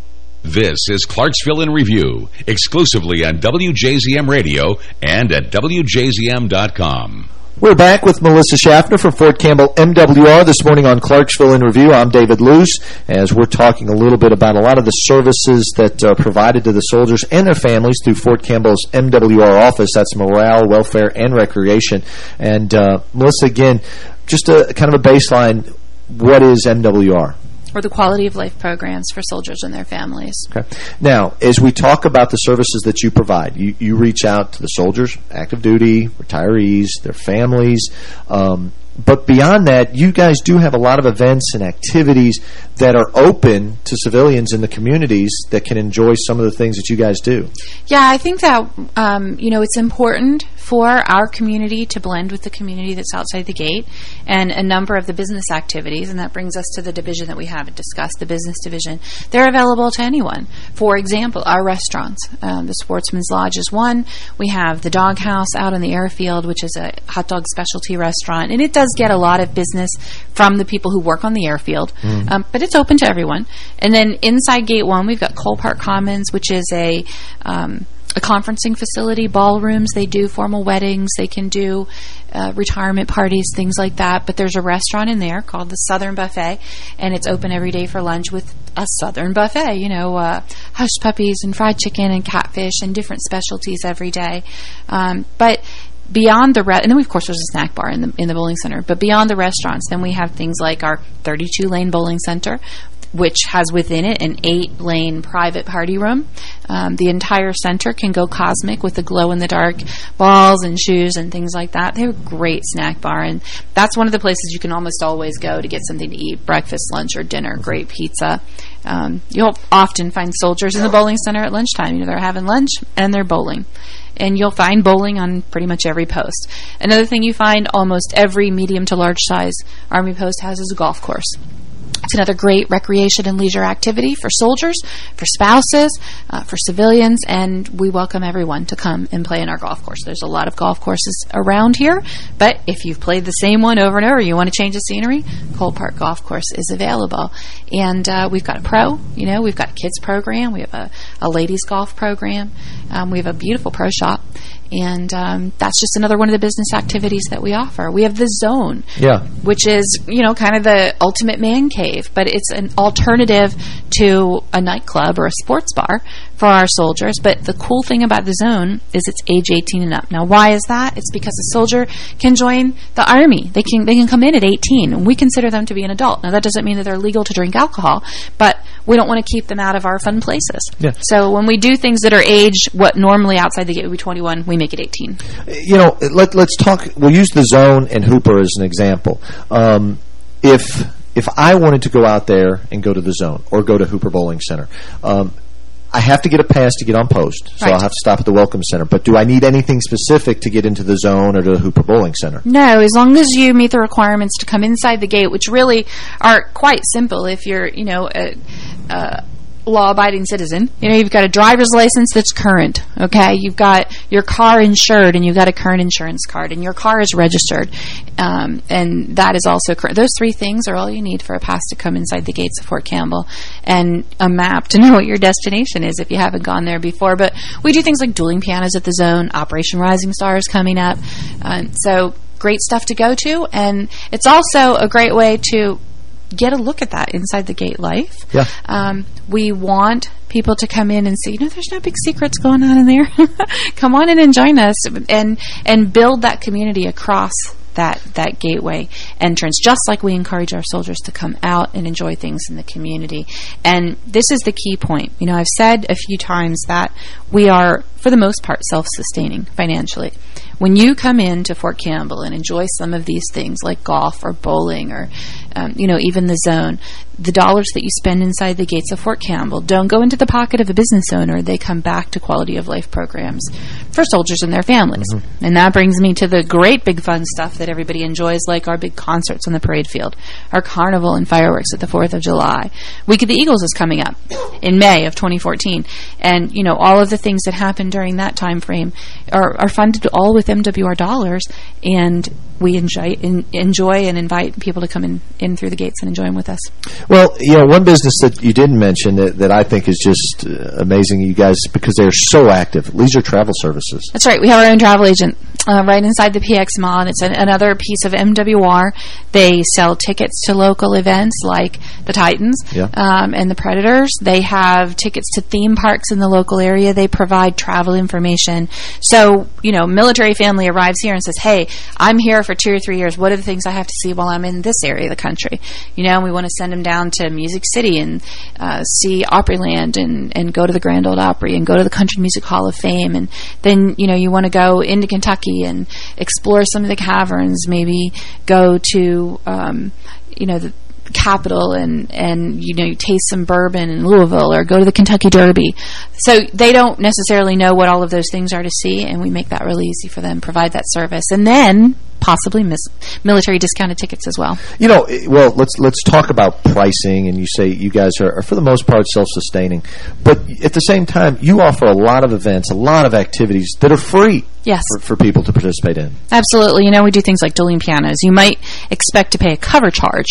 Speaker 1: This is Clarksville in Review, exclusively on WJZM Radio and at WJZM.com.
Speaker 2: We're back with Melissa Schaffner from Fort Campbell MWR this morning on Clarksville in Review. I'm David Luce, as we're talking a little bit about a lot of the services that are provided to the soldiers and their families through Fort Campbell's MWR office. That's morale, welfare, and recreation. And uh, Melissa, again, just a kind of a baseline, what is MWR?
Speaker 3: Or the quality of life programs for soldiers and their families.
Speaker 2: Okay. Now, as we talk about the services that you provide, you, you reach out to the soldiers, active duty, retirees, their families. Um, but beyond that, you guys do have a lot of events and activities that are open to civilians in the communities that can enjoy some of the things that you guys do.
Speaker 3: Yeah, I think that, um, you know, it's important for our community to blend with the community that's outside the gate and a number of the business activities, and that brings us to the division that we haven't discussed, the business division. They're available to anyone. For example, our restaurants. Um, the Sportsman's Lodge is one. We have the Dog House out on the airfield, which is a hot dog specialty restaurant, and it does get a lot of business from the people who work on the airfield,
Speaker 16: Mm.
Speaker 3: um, but it's open to everyone. And then inside Gate 1, we've got Cole Park Commons, which is a... Um, a conferencing facility, ballrooms. They do formal weddings. They can do uh, retirement parties, things like that. But there's a restaurant in there called the Southern Buffet, and it's open every day for lunch with a Southern buffet. You know, uh, hush puppies and fried chicken and catfish and different specialties every day. Um, but beyond the rest, and then we, of course there's a snack bar in the in the bowling center. But beyond the restaurants, then we have things like our 32 lane bowling center which has within it an eight-lane private party room. Um, the entire center can go cosmic with the glow-in-the-dark balls and shoes and things like that. They're a great snack bar, and that's one of the places you can almost always go to get something to eat, breakfast, lunch, or dinner, great pizza. Um, you'll often find soldiers in the bowling center at lunchtime. You know, they're having lunch and they're bowling and you'll find bowling on pretty much every post. Another thing you find almost every medium to large size Army post has is a golf course. It's another great recreation and leisure activity for soldiers, for spouses, uh, for civilians, and we welcome everyone to come and play in our golf course. There's a lot of golf courses around here, but if you've played the same one over and over, you want to change the scenery, Cole Park Golf Course is available. And uh, we've got a pro, you know, we've got a kids program, we have a, a ladies golf program, um, we have a beautiful pro shop, and um, that's just another one of the business activities that we offer. We have the Zone,
Speaker 2: Yeah.
Speaker 3: which is, you know, kind of the ultimate man cave, but it's an alternative to a nightclub or a sports bar for our soldiers. But the cool thing about the zone is it's age 18 and up. Now, why is that? It's because a soldier can join the Army. They can they can come in at 18, and we consider them to be an adult. Now, that doesn't mean that they're legal to drink alcohol, but we don't want to keep them out of our fun places.
Speaker 2: Yeah.
Speaker 3: So when we do things that are age what normally outside the gate would be 21, we make it 18.
Speaker 2: you know, let, let's talk, we'll use the zone and Hooper as an example. Um, if if I wanted to go out there and go to the zone or go to Hooper Bowling Center, um, I have to get a pass to get on post, so
Speaker 3: Right.
Speaker 2: I'll have to stop at the Welcome Center. But do I need anything specific to get into the zone or to the Hooper Bowling Center?
Speaker 3: No, as long as you meet the requirements to come inside the gate, which really are quite simple if you're, you know, a, a law-abiding citizen. You know, you've got a driver's license that's current, okay? You've got your car insured and you've got a current insurance card and your car is registered. Um, and that is also current. Those three things are all you need for a pass to come inside the gates of Fort Campbell and a map to know what your destination is if you haven't gone there before. But we do things like dueling pianos at the zone, Operation Rising Star is coming up. Um, so great stuff to go to. And it's also a great way to get a look at that inside the gate life.
Speaker 2: Yeah.
Speaker 3: Um, we want people to come in and see, you know, there's no big secrets going on in there. come on in and join us and and build that community across that that gateway entrance just like we encourage our soldiers to come out and enjoy things in the community and this is the key point you know I've said a few times that we are for the most part self-sustaining financially when you come in to Fort Campbell and enjoy some of these things like golf or bowling or um, you know even the zone. The dollars that you spend inside the gates of Fort Campbell don't go into the pocket of a business owner. They come back to quality of life programs for soldiers and their families. And that brings me to the great big fun stuff that everybody enjoys like our big concerts on the parade field our carnival and fireworks at the 4th of July. Week of the Eagles is coming up in May of 2014 and you know all of the things that happen during that time frame are, are funded all with MWR dollars. And we enjoy in, enjoy and invite people to come in, in through the gates and enjoy them with us.
Speaker 2: Well, you know, one business that you didn't mention that, that I think is just uh, amazing, you guys, because they're so active, Leisure Travel Services.
Speaker 3: That's right. We have our own travel agent uh, right inside the PX Mall, and it's an, another piece of MWR. They sell tickets to local events like the Titans
Speaker 2: Yeah.
Speaker 3: um, and the Predators. They have tickets to theme parks in the local area. They provide travel information. So, you know, military family arrives here and says, hey, I'm here for two or three years. What are the things I have to see while I'm in this area of the country? You know, we want to send them down to Music City and uh, see Opryland and, and go to the Grand Ole Opry and go to the Country Music Hall of Fame. And then, you know, you want to go into Kentucky Kentucky and explore some of the caverns. Maybe go to, um, you know, the capital and and you know you taste some bourbon in Louisville or go to the Kentucky Derby. So they don't necessarily know what all of those things are to see, and we make that really easy for them. Provide that service, and then possibly military discounted tickets as well.
Speaker 2: You know, eh, well, let's let's talk about pricing. And you say you guys are, are for the most part self-sustaining, but at the same time, you offer a lot of events, a lot of activities that are free.
Speaker 3: Yes.
Speaker 2: For, for people to participate in.
Speaker 3: Absolutely. You know, we do things like dueling pianos. You might expect to pay a cover charge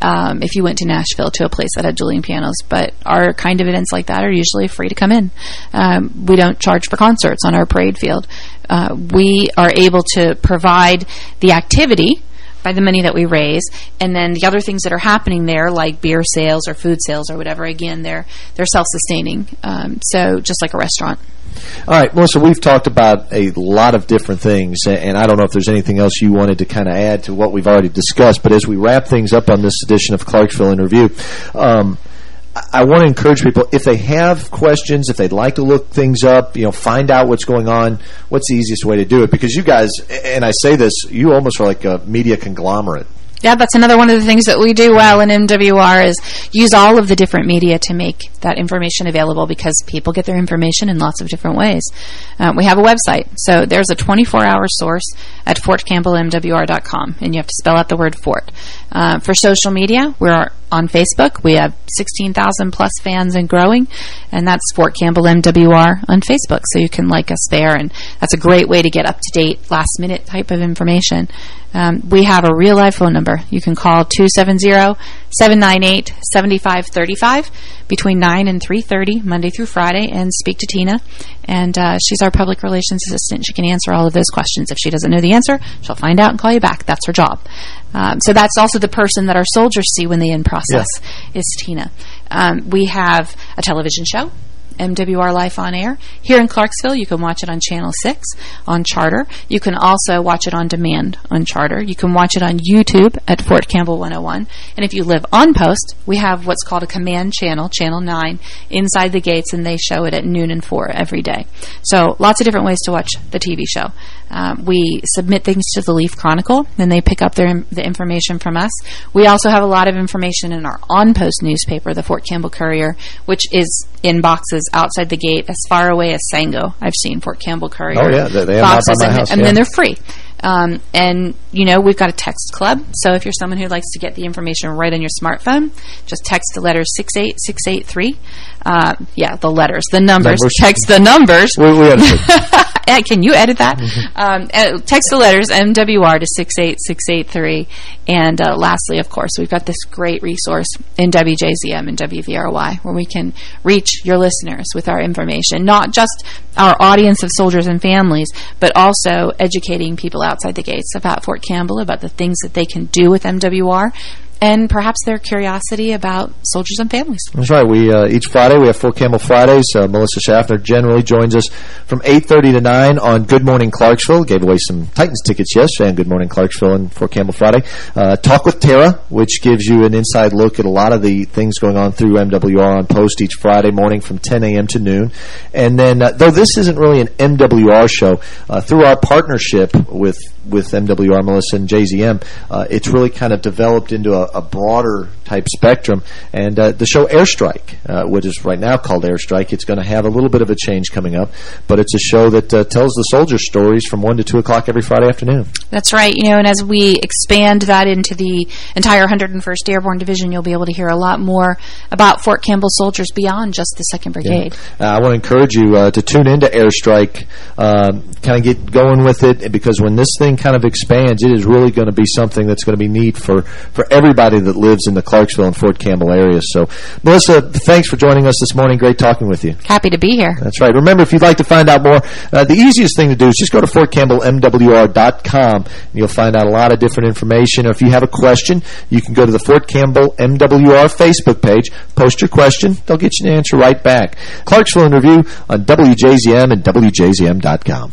Speaker 3: um, if you went to Nashville to a place that had dueling pianos, but our kind of events like that are usually free to come in. Um, we don't charge for concerts on our parade field. Uh, we are able to provide the activity by the money that we raise, and then the other things that are happening there, like beer sales or food sales or whatever, again, they're they're self-sustaining. Um, so just like a restaurant.
Speaker 2: All right, Melissa, we've talked about a lot of different things, and I don't know if there's anything else you wanted to kind of add to what we've already discussed, but as we wrap things up on this edition of Clarksville in Review, um, I want to encourage people, if they have questions, if they'd like to look things up, you know, find out what's going on, what's the easiest way to do it? Because you guys, and I say this, you almost are like a media conglomerate.
Speaker 3: Yeah, that's another one of the things that we do well in MWR is use all of the different media to make that information available because people get their information in lots of different ways. Um, we have a website, so there's a 24-hour source at fortcampbellmwr.com, and you have to spell out the word Fort. Uh, for social media, we're on Facebook. We have 16,000 plus fans and growing, and that's Fort Campbell MWR on Facebook, so you can like us there, and that's a great way to get up-to-date, last-minute type of information. Um, we have a real live phone number. You can call 270-798-7535 between 9 and 3.30, Monday through Friday, and speak to Tina. And uh, she's our public relations assistant. She can answer all of those questions. If she doesn't know the answer, she'll find out and call you back. That's her job. Um, so that's also the person that our soldiers see when they in process yeah. is Tina. Um, we have a television show MWR Life on Air. Here in Clarksville, you can watch it on Channel 6 on Charter. You can also watch it on demand on Charter. You can watch it on YouTube at Fort Campbell 101. And if you live on post, we have what's called a command channel, Channel 9, inside the gates, and they show it at noon and 4 every day. So lots of different ways to watch the TV show. Um, we submit things to the Leaf Chronicle, then they pick up their, the information from us. We also have a lot of information in our on-post newspaper, the Fort Campbell Courier, which is in boxes outside the gate as far away as Sango. I've seen Fort Campbell Courier
Speaker 2: oh, yeah, they, they
Speaker 3: boxes,
Speaker 2: and, house,
Speaker 3: and
Speaker 2: yeah.
Speaker 3: then they're free. Um, and, you know, we've got a text club. So if you're someone who likes to get the information right on your smartphone, just text the letters 68683. Uh, yeah, the letters, the numbers. numbers. Text the numbers.
Speaker 2: We, we
Speaker 3: Can you edit that? Mm -hmm. um, text the letters MWR to 68683. And uh, lastly, of course, we've got this great resource in WJZM and WVRY where we can reach your listeners with our information. Not just our audience of soldiers and families, but also educating people outside the gates about Fort Campbell, about the things that they can do with MWR, and perhaps their curiosity about soldiers and families.
Speaker 2: That's right. We uh, Each Friday, we have Fort Campbell Fridays. Uh, Melissa Schaffner generally joins us from 8.30 to 9 on Good Morning Clarksville. Gave away some Titans tickets yesterday on Good Morning Clarksville and Fort Campbell Friday. Uh, Talk with Tara, which gives you an inside look at a lot of the things going on through MWR on Post each Friday morning from 10 a.m. to noon. And then, uh, though this isn't really an MWR show, uh, through our partnership with with MWR, Melissa, and JZM, uh, it's really kind of developed into a, a broader type spectrum. And uh, the show Airstrike, uh, which is right now called Airstrike, it's going to have a little bit of a change coming up, but it's a show that uh, tells the soldier stories from 1 to 2 o'clock every Friday afternoon.
Speaker 3: That's right. You know, and as we expand that into the entire 101st Airborne Division, you'll be able to hear a lot more about Fort Campbell soldiers beyond just the 2nd Brigade.
Speaker 2: Yeah. Uh, I want to encourage you uh, to tune into Airstrike, um, kind of get going with it, because when this thing kind of expands, it is really going to be something that's going to be neat for, for everybody that lives in the Clarksville and Fort Campbell areas. So, Melissa, thanks for joining us this morning. Great talking with you.
Speaker 3: Happy to be here.
Speaker 2: That's right. Remember, if you'd like to find out more, uh, the easiest thing to do is just go to fortcampbellmwr.com. And you'll find out a lot of different information. Or if you have a question, you can go to the Fort Campbell MWR Facebook page, post your question. They'll get you an answer right back. Clarksville in Review on WJZM and WJZM.com.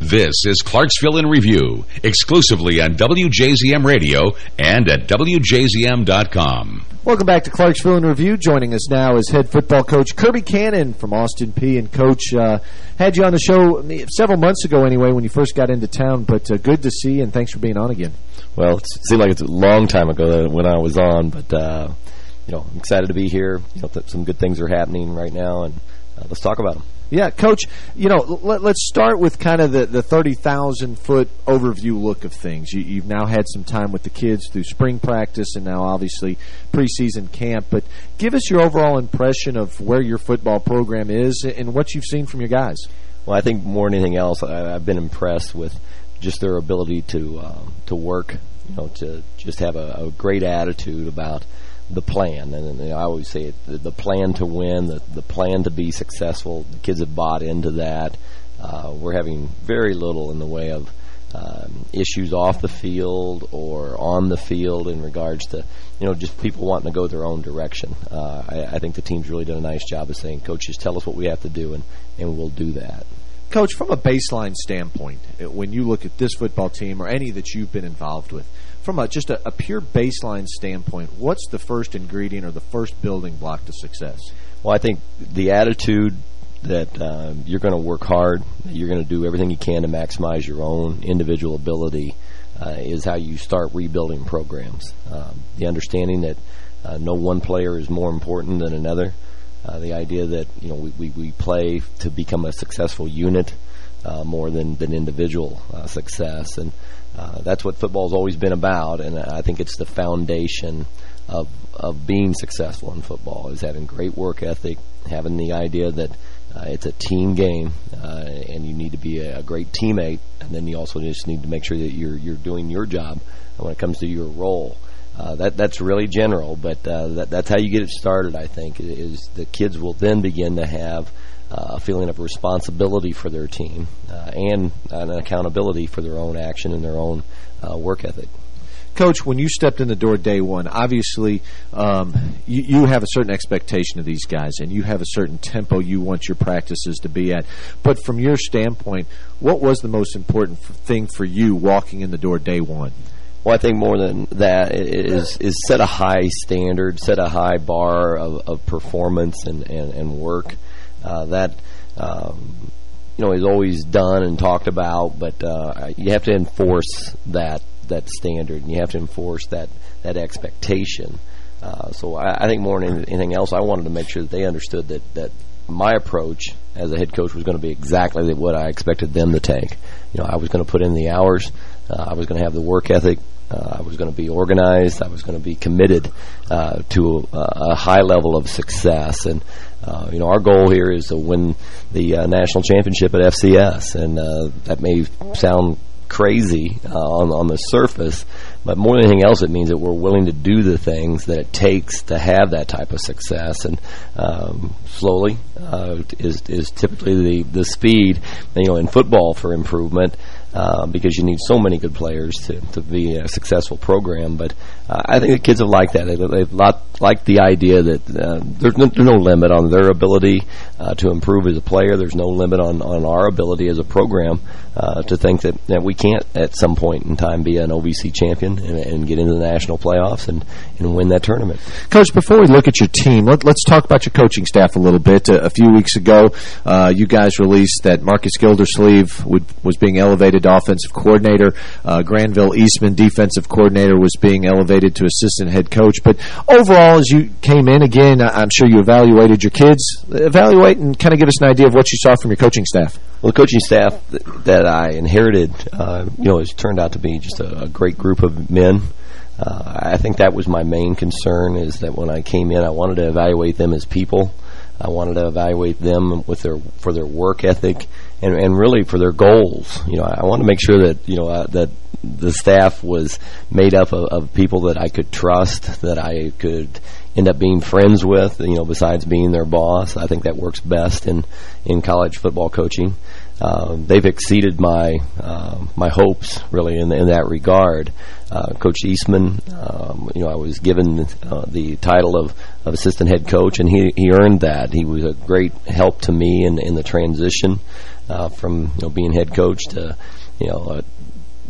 Speaker 1: This is Clarksville in Review, exclusively on WJZM Radio and at WJZM.com.
Speaker 2: Welcome back to Clarksville in Review. Joining us now is head football coach Kirby Cotton from Austin Peay. And, Coach, uh, had you on the show several months ago anyway when you first got into town, but uh, good to see you, and thanks for being on again.
Speaker 17: Well, it seemed like it's a long time ago when I was on, but, uh, you know, I'm excited to be here. You know, that some good things are happening right now, and uh, let's talk about them.
Speaker 2: Yeah, Coach, you know, let, us start with kind of the, the 30,000-foot overview look of things. You, you've now had some time with the kids through spring practice and now obviously preseason camp. But give us your overall impression of where your football program is and what you've seen from your guys.
Speaker 17: Well, I think more than anything else, I, have been impressed with just their ability to uh, to work, you know, to just have a, a great attitude about – the plan, and, and I always say it, the, the, plan to win, the, the plan to be successful. The kids have bought into that. Uh, we're having very little in the way of um, issues off the field or on the field in regards to, you know, just people wanting to go their own direction. Uh, I, I think the team's really done a nice job of saying, coaches, tell us what we have to do, and, and we'll do that.
Speaker 2: Coach, from a baseline standpoint, when you look at this football team or any that you've been involved with, from a, just a, a, pure baseline standpoint, what's the first ingredient or the first building block to success?
Speaker 17: Well, I think the attitude that uh, you're going to work hard, you're going to do everything you can to maximize your own individual ability uh, is how you start rebuilding programs. Um, the understanding that uh, no one player is more important than another. Uh, the idea that you know we, we, we, play to become a successful unit uh, more than, than individual success. And uh, that's what football's always been about, and I think it's the foundation of of being successful in football is having great work ethic, having the idea that uh, it's a team game, uh, and you need to be a, a, great teammate, and then you also just need to make sure that you're you're doing your job when it comes to your role. Uh, that that's really general, but uh, that, that's how you get it started. I think is the kids will then begin to have a feeling of responsibility for their team uh, and an accountability for their own action and their own uh, work ethic.
Speaker 2: Coach, when you stepped in the door day one, obviously um, you, you, have a certain expectation of these guys, and you have a certain tempo you want your practices to be at. But from your standpoint, what was the most important thing for you walking in the door day one?
Speaker 17: Well, I think more than that is is set a high standard, set a high bar of, of performance and, and, and work. Uh, that um, you know is always done and talked about, but uh, you have to enforce that that standard, and you have to enforce that that expectation. Uh, so I, I, think more than anything else, I wanted to make sure that they understood that that my approach as a head coach was going to be exactly what I expected them to take. You know, I was going to put in the hours. Uh, I was going to have the work ethic. Uh, I was going to be organized. I was going to be committed uh, to a, a, high level of success. And, uh, you know, our goal here is to win the uh, national championship at FCS. And uh, that may sound crazy uh, on, on the surface, but more than anything else, it means that we're willing to do the things that it takes to have that type of success. And um, slowly uh, is is typically the the speed, you know, in football for improvement. Uh, because you need so many good players to, to be a successful program. But uh, I think the kids have liked that. They, they've liked the idea that uh, there's, no, there's, no, limit on their ability uh, to improve as a player. There's no limit on, on our ability as a program uh, to think that, that we can't at some point in time be an OVC champion and, and, get into the national playoffs and, and win that tournament.
Speaker 2: Coach, before we look at your team, let, us talk about your coaching staff a little bit. a few weeks ago, you guys released that Marcus Gildersleeve would, was being elevated to offensive coordinator. Uh, Granville Eastman, defensive coordinator, was being elevated to assistant head coach. But overall, as you came in, again, I'm sure you evaluated your kids. Evaluate and kind of give us an idea of what you saw from your coaching staff.
Speaker 17: Well, the coaching staff that I inherited, uh, you know, has turned out to be just a, a great group of men. Uh, I think that was my main concern is that when I came in, I wanted to evaluate them as people. I wanted to evaluate them with their for their work ethic and and really for their goals. You know, I, I want to make sure that you know uh, that the staff was made up of, of, people that I could trust, that I could end up being friends with. You know, besides being their boss, I think that works best in in college football coaching. Uh, they've exceeded my uh, my hopes really in, in that regard. Uh, coach Eastman, um, you know, I was given uh, the title of, of assistant head coach, and he he earned that. He was a great help to me in in the transition uh, from you know being head coach to you know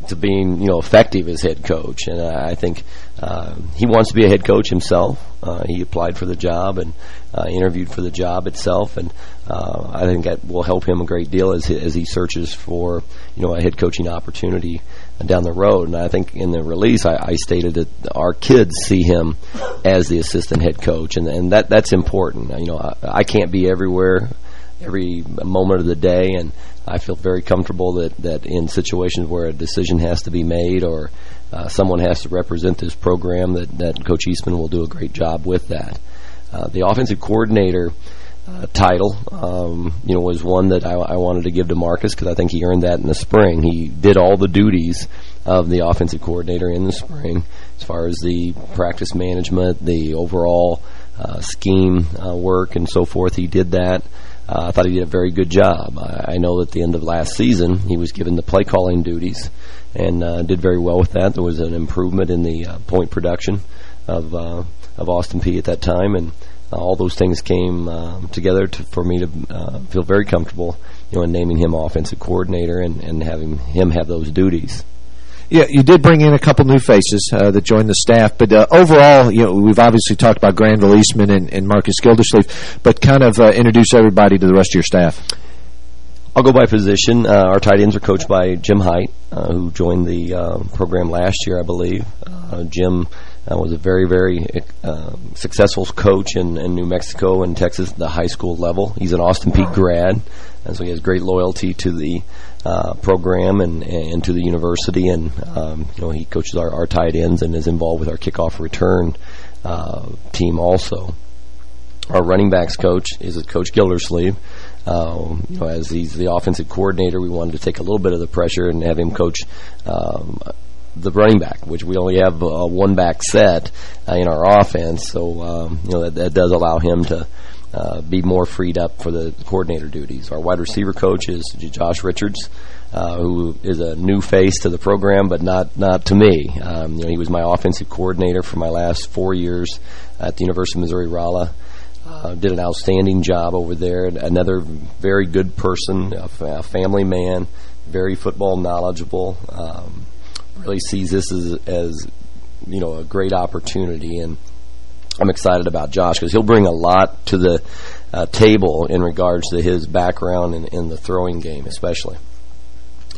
Speaker 17: to being you know effective as head coach. And uh, I think uh, he wants to be a head coach himself. Uh, he applied for the job and uh, interviewed for the job itself, and uh, I think that will help him a great deal as he, as he searches for you know a head coaching opportunity down the road. And I think in the release, I, I stated that our kids see him as the assistant head coach, and and that that's important. You know, I, I can't be everywhere every moment of the day, and I feel very comfortable that, that in situations where a decision has to be made or uh, someone has to represent this program, that, that Coach Eastman will do a great job with that. Uh, the offensive coordinator uh, title, um, you know, was one that I, I wanted to give to Marcus because I think he earned that in the spring. He did all the duties of the offensive coordinator in the spring as far as the practice management, the overall uh, scheme uh, work and so forth. He did that. Uh, I thought he did a very good job. I, I, know that at the end of last season he was given the play calling duties and uh, did very well with that. There was an improvement in the uh, point production of uh, of Austin Peay at that time, and uh, all those things came um, together to, for me to uh, feel very comfortable, you know, in naming him offensive coordinator and, and having him have those duties.
Speaker 2: Yeah, you did bring in a couple new faces uh, that joined the staff, but uh, overall, you know, we've obviously talked about Granville Eastman and, and Marcus Gildersleeve, but kind of uh, introduce everybody to the rest of your staff.
Speaker 17: I'll go by position. Uh, our tight ends are coached by Jim Height, uh, who joined the uh, program last year, I believe. Jim was a very, very successful coach in, in, New Mexico and Texas at the high school level. He's an Austin Peay grad, and so he has great loyalty to the uh, program and, and to the university. And um, you know, he coaches our, our tight ends and is involved with our kickoff return uh, team also. Our running backs coach is Coach Gildersleeve. Um, you know, as he's the offensive coordinator, we wanted to take a little bit of the pressure and have him coach um, the running back, which we only have a one back set uh, in our offense. So um, you know that, that does allow him to uh, be more freed up for the coordinator duties. Our wide receiver coach is Josh Richards. Uh, who is a new face to the program, but not not to me. Um, you know, he was my offensive coordinator for my last four years at the University of Missouri-Rolla. Uh, did an outstanding job over there. Another very good person, a, family man, very football knowledgeable. Um, really sees this as, as, you know, a great opportunity. And I'm excited about Josh because he'll bring a lot to the uh, table in regards to his background in, in the throwing game, especially.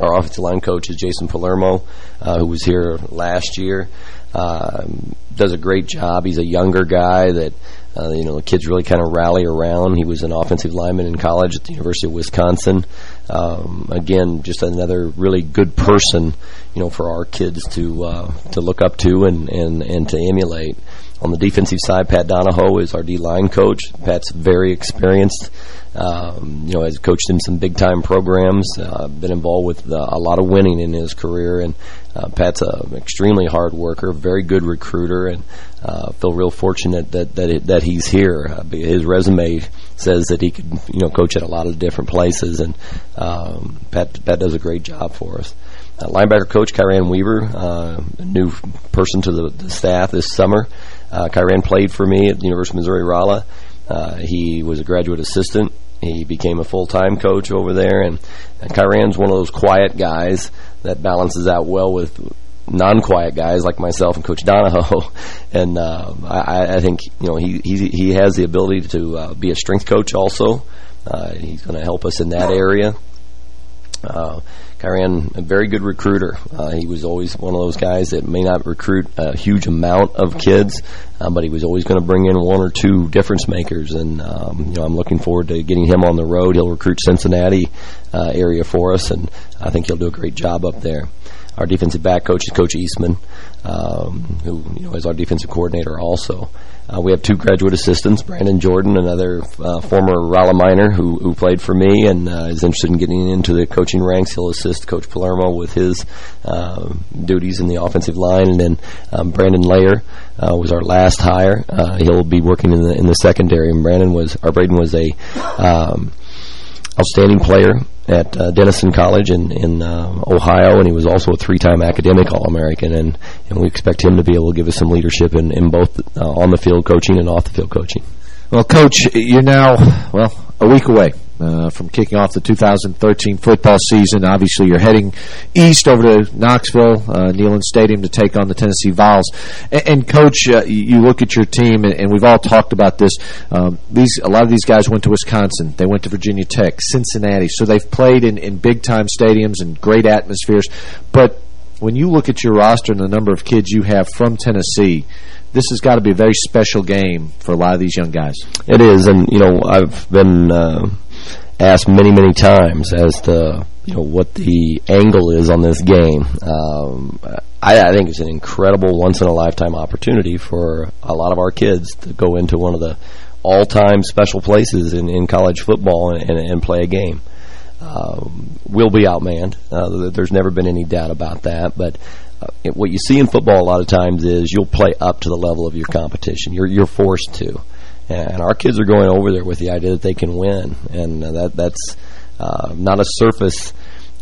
Speaker 17: Our offensive line coach is Jason Palermo, uh, who was here last year. Um, does a great job. He's a younger guy that, uh, you know, the kids really kind of rally around. He was an offensive lineman in college at the University of Wisconsin. Um, again, just another really good person, you know, for our kids to uh, to look up to and, and, and to emulate. On the defensive side, Pat Donahoe is our D-line coach. Pat's very experienced. Um, you know, has coached in some big-time programs, uh, been involved with a lot of winning in his career, and uh, Pat's an extremely hard worker, very good recruiter, and uh, feel real fortunate that that it, that he's here. Uh, his resume says that he could, you know, coach at a lot of different places, and um, Pat Pat does a great job for us. Uh, linebacker coach Kyran Weaver, uh, new person to the, the staff this summer. Uh, Kyran played for me at the University of Missouri-Rolla. Uh, he was a graduate assistant. He became a full-time coach over there, and, and Kyran's one of those quiet guys that balances out well with non-quiet guys like myself and Coach Donahoe. And uh, I, I, think you know he he he has the ability to uh, be a strength coach also. Uh, he's going to help us in that area. Kyran, a very good recruiter. Uh, he was always one of those guys that may not recruit a huge amount of kids, um, but he was always going to bring in one or two difference makers. And um, you know, I'm looking forward to getting him on the road. He'll recruit Cincinnati uh, area for us, and I think he'll do a great job up there. Our defensive back coach is Coach Eastman, um, who you know is our defensive coordinator also. Uh, we have two graduate assistants, Brandon Jordan, another uh, former Rolla Miner who, who played for me and uh, is interested in getting into the coaching ranks. He'll assist Coach Palermo with his uh, duties in the offensive line. And then um, Brandon Layer uh, was our last hire. Uh, he'll be working in the in the secondary. And Brandon was, our Braden was a um, outstanding player at uh, Denison College in, in uh, Ohio, and he was also a three-time academic All-American, and, and we expect him to be able to give us some leadership in, in both uh, on-the-field coaching and off-the-field coaching.
Speaker 2: Well, Coach, you're now, well, a week away uh, from kicking off the 2013 football season. Obviously, you're heading east over to Knoxville, uh, Neyland Stadium to take on the Tennessee Vols. And, and Coach, uh, you look at your team, and, and we've all talked about this. Um, these A lot of these guys went to Wisconsin. They went to Virginia Tech, Cincinnati. So they've played in, in big-time stadiums and great atmospheres. But when you look at your roster and the number of kids you have from Tennessee, this has got to be a very special game for a lot of these young guys.
Speaker 17: It is, and, you know, I've been uh, asked many, many times as to, you know, what the angle is on this game. Um, I, I think it's an incredible once-in-a-lifetime opportunity for a lot of our kids to go into one of the all-time special places in, in college football and, and, and play a game. Um, we'll be outmanned. Uh, there's never been any doubt about that. But uh, it, what you see in football a lot of times is you'll play up to the level of your competition. You're you're forced to, and our kids are going over there with the idea that they can win, and uh, that that's uh, not a surface.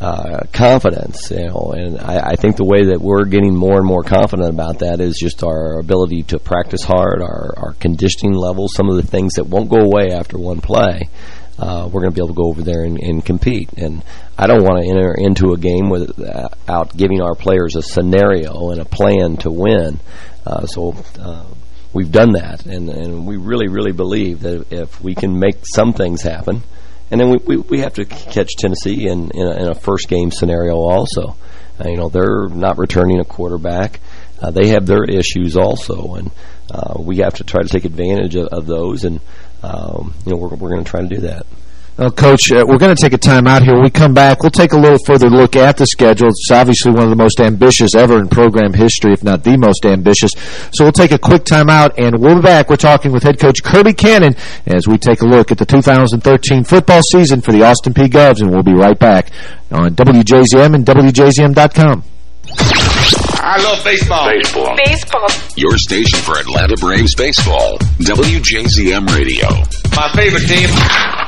Speaker 17: Uh, confidence, you know, and I, I think the way that we're getting more and more confident about that is just our ability to practice hard, our, our conditioning levels, some of the things that won't go away after one play uh, we're going to be able to go over there and, and compete. And I don't want to enter into a game without giving our players a scenario and a plan to win. Uh, so uh, we've done that, and, and we really, really believe that if we can make some things happen, and then we, we, we have to catch Tennessee in, in, a, in a first game scenario also. Uh, you know, they're not returning a quarterback. Uh, they have their issues also, and uh, we have to try to take advantage of, of those. And um, you know, we're, we're going to try to do that.
Speaker 2: Well, Coach, uh, we're going to take a time out here. When we come back, we'll take a little further look at the schedule. It's obviously one of the most ambitious ever in program history, if not the most ambitious. So we'll take a quick time out, and we'll be back. We're talking with head coach Kirby Cotton as we take a look at the 2013 football season for the Austin Peay Govs, and we'll be right back on WJZM and WJZM.com.
Speaker 4: I love baseball. Baseball.
Speaker 1: Baseball. Your station for Atlanta Braves baseball. WJZM Radio.
Speaker 4: My favorite team.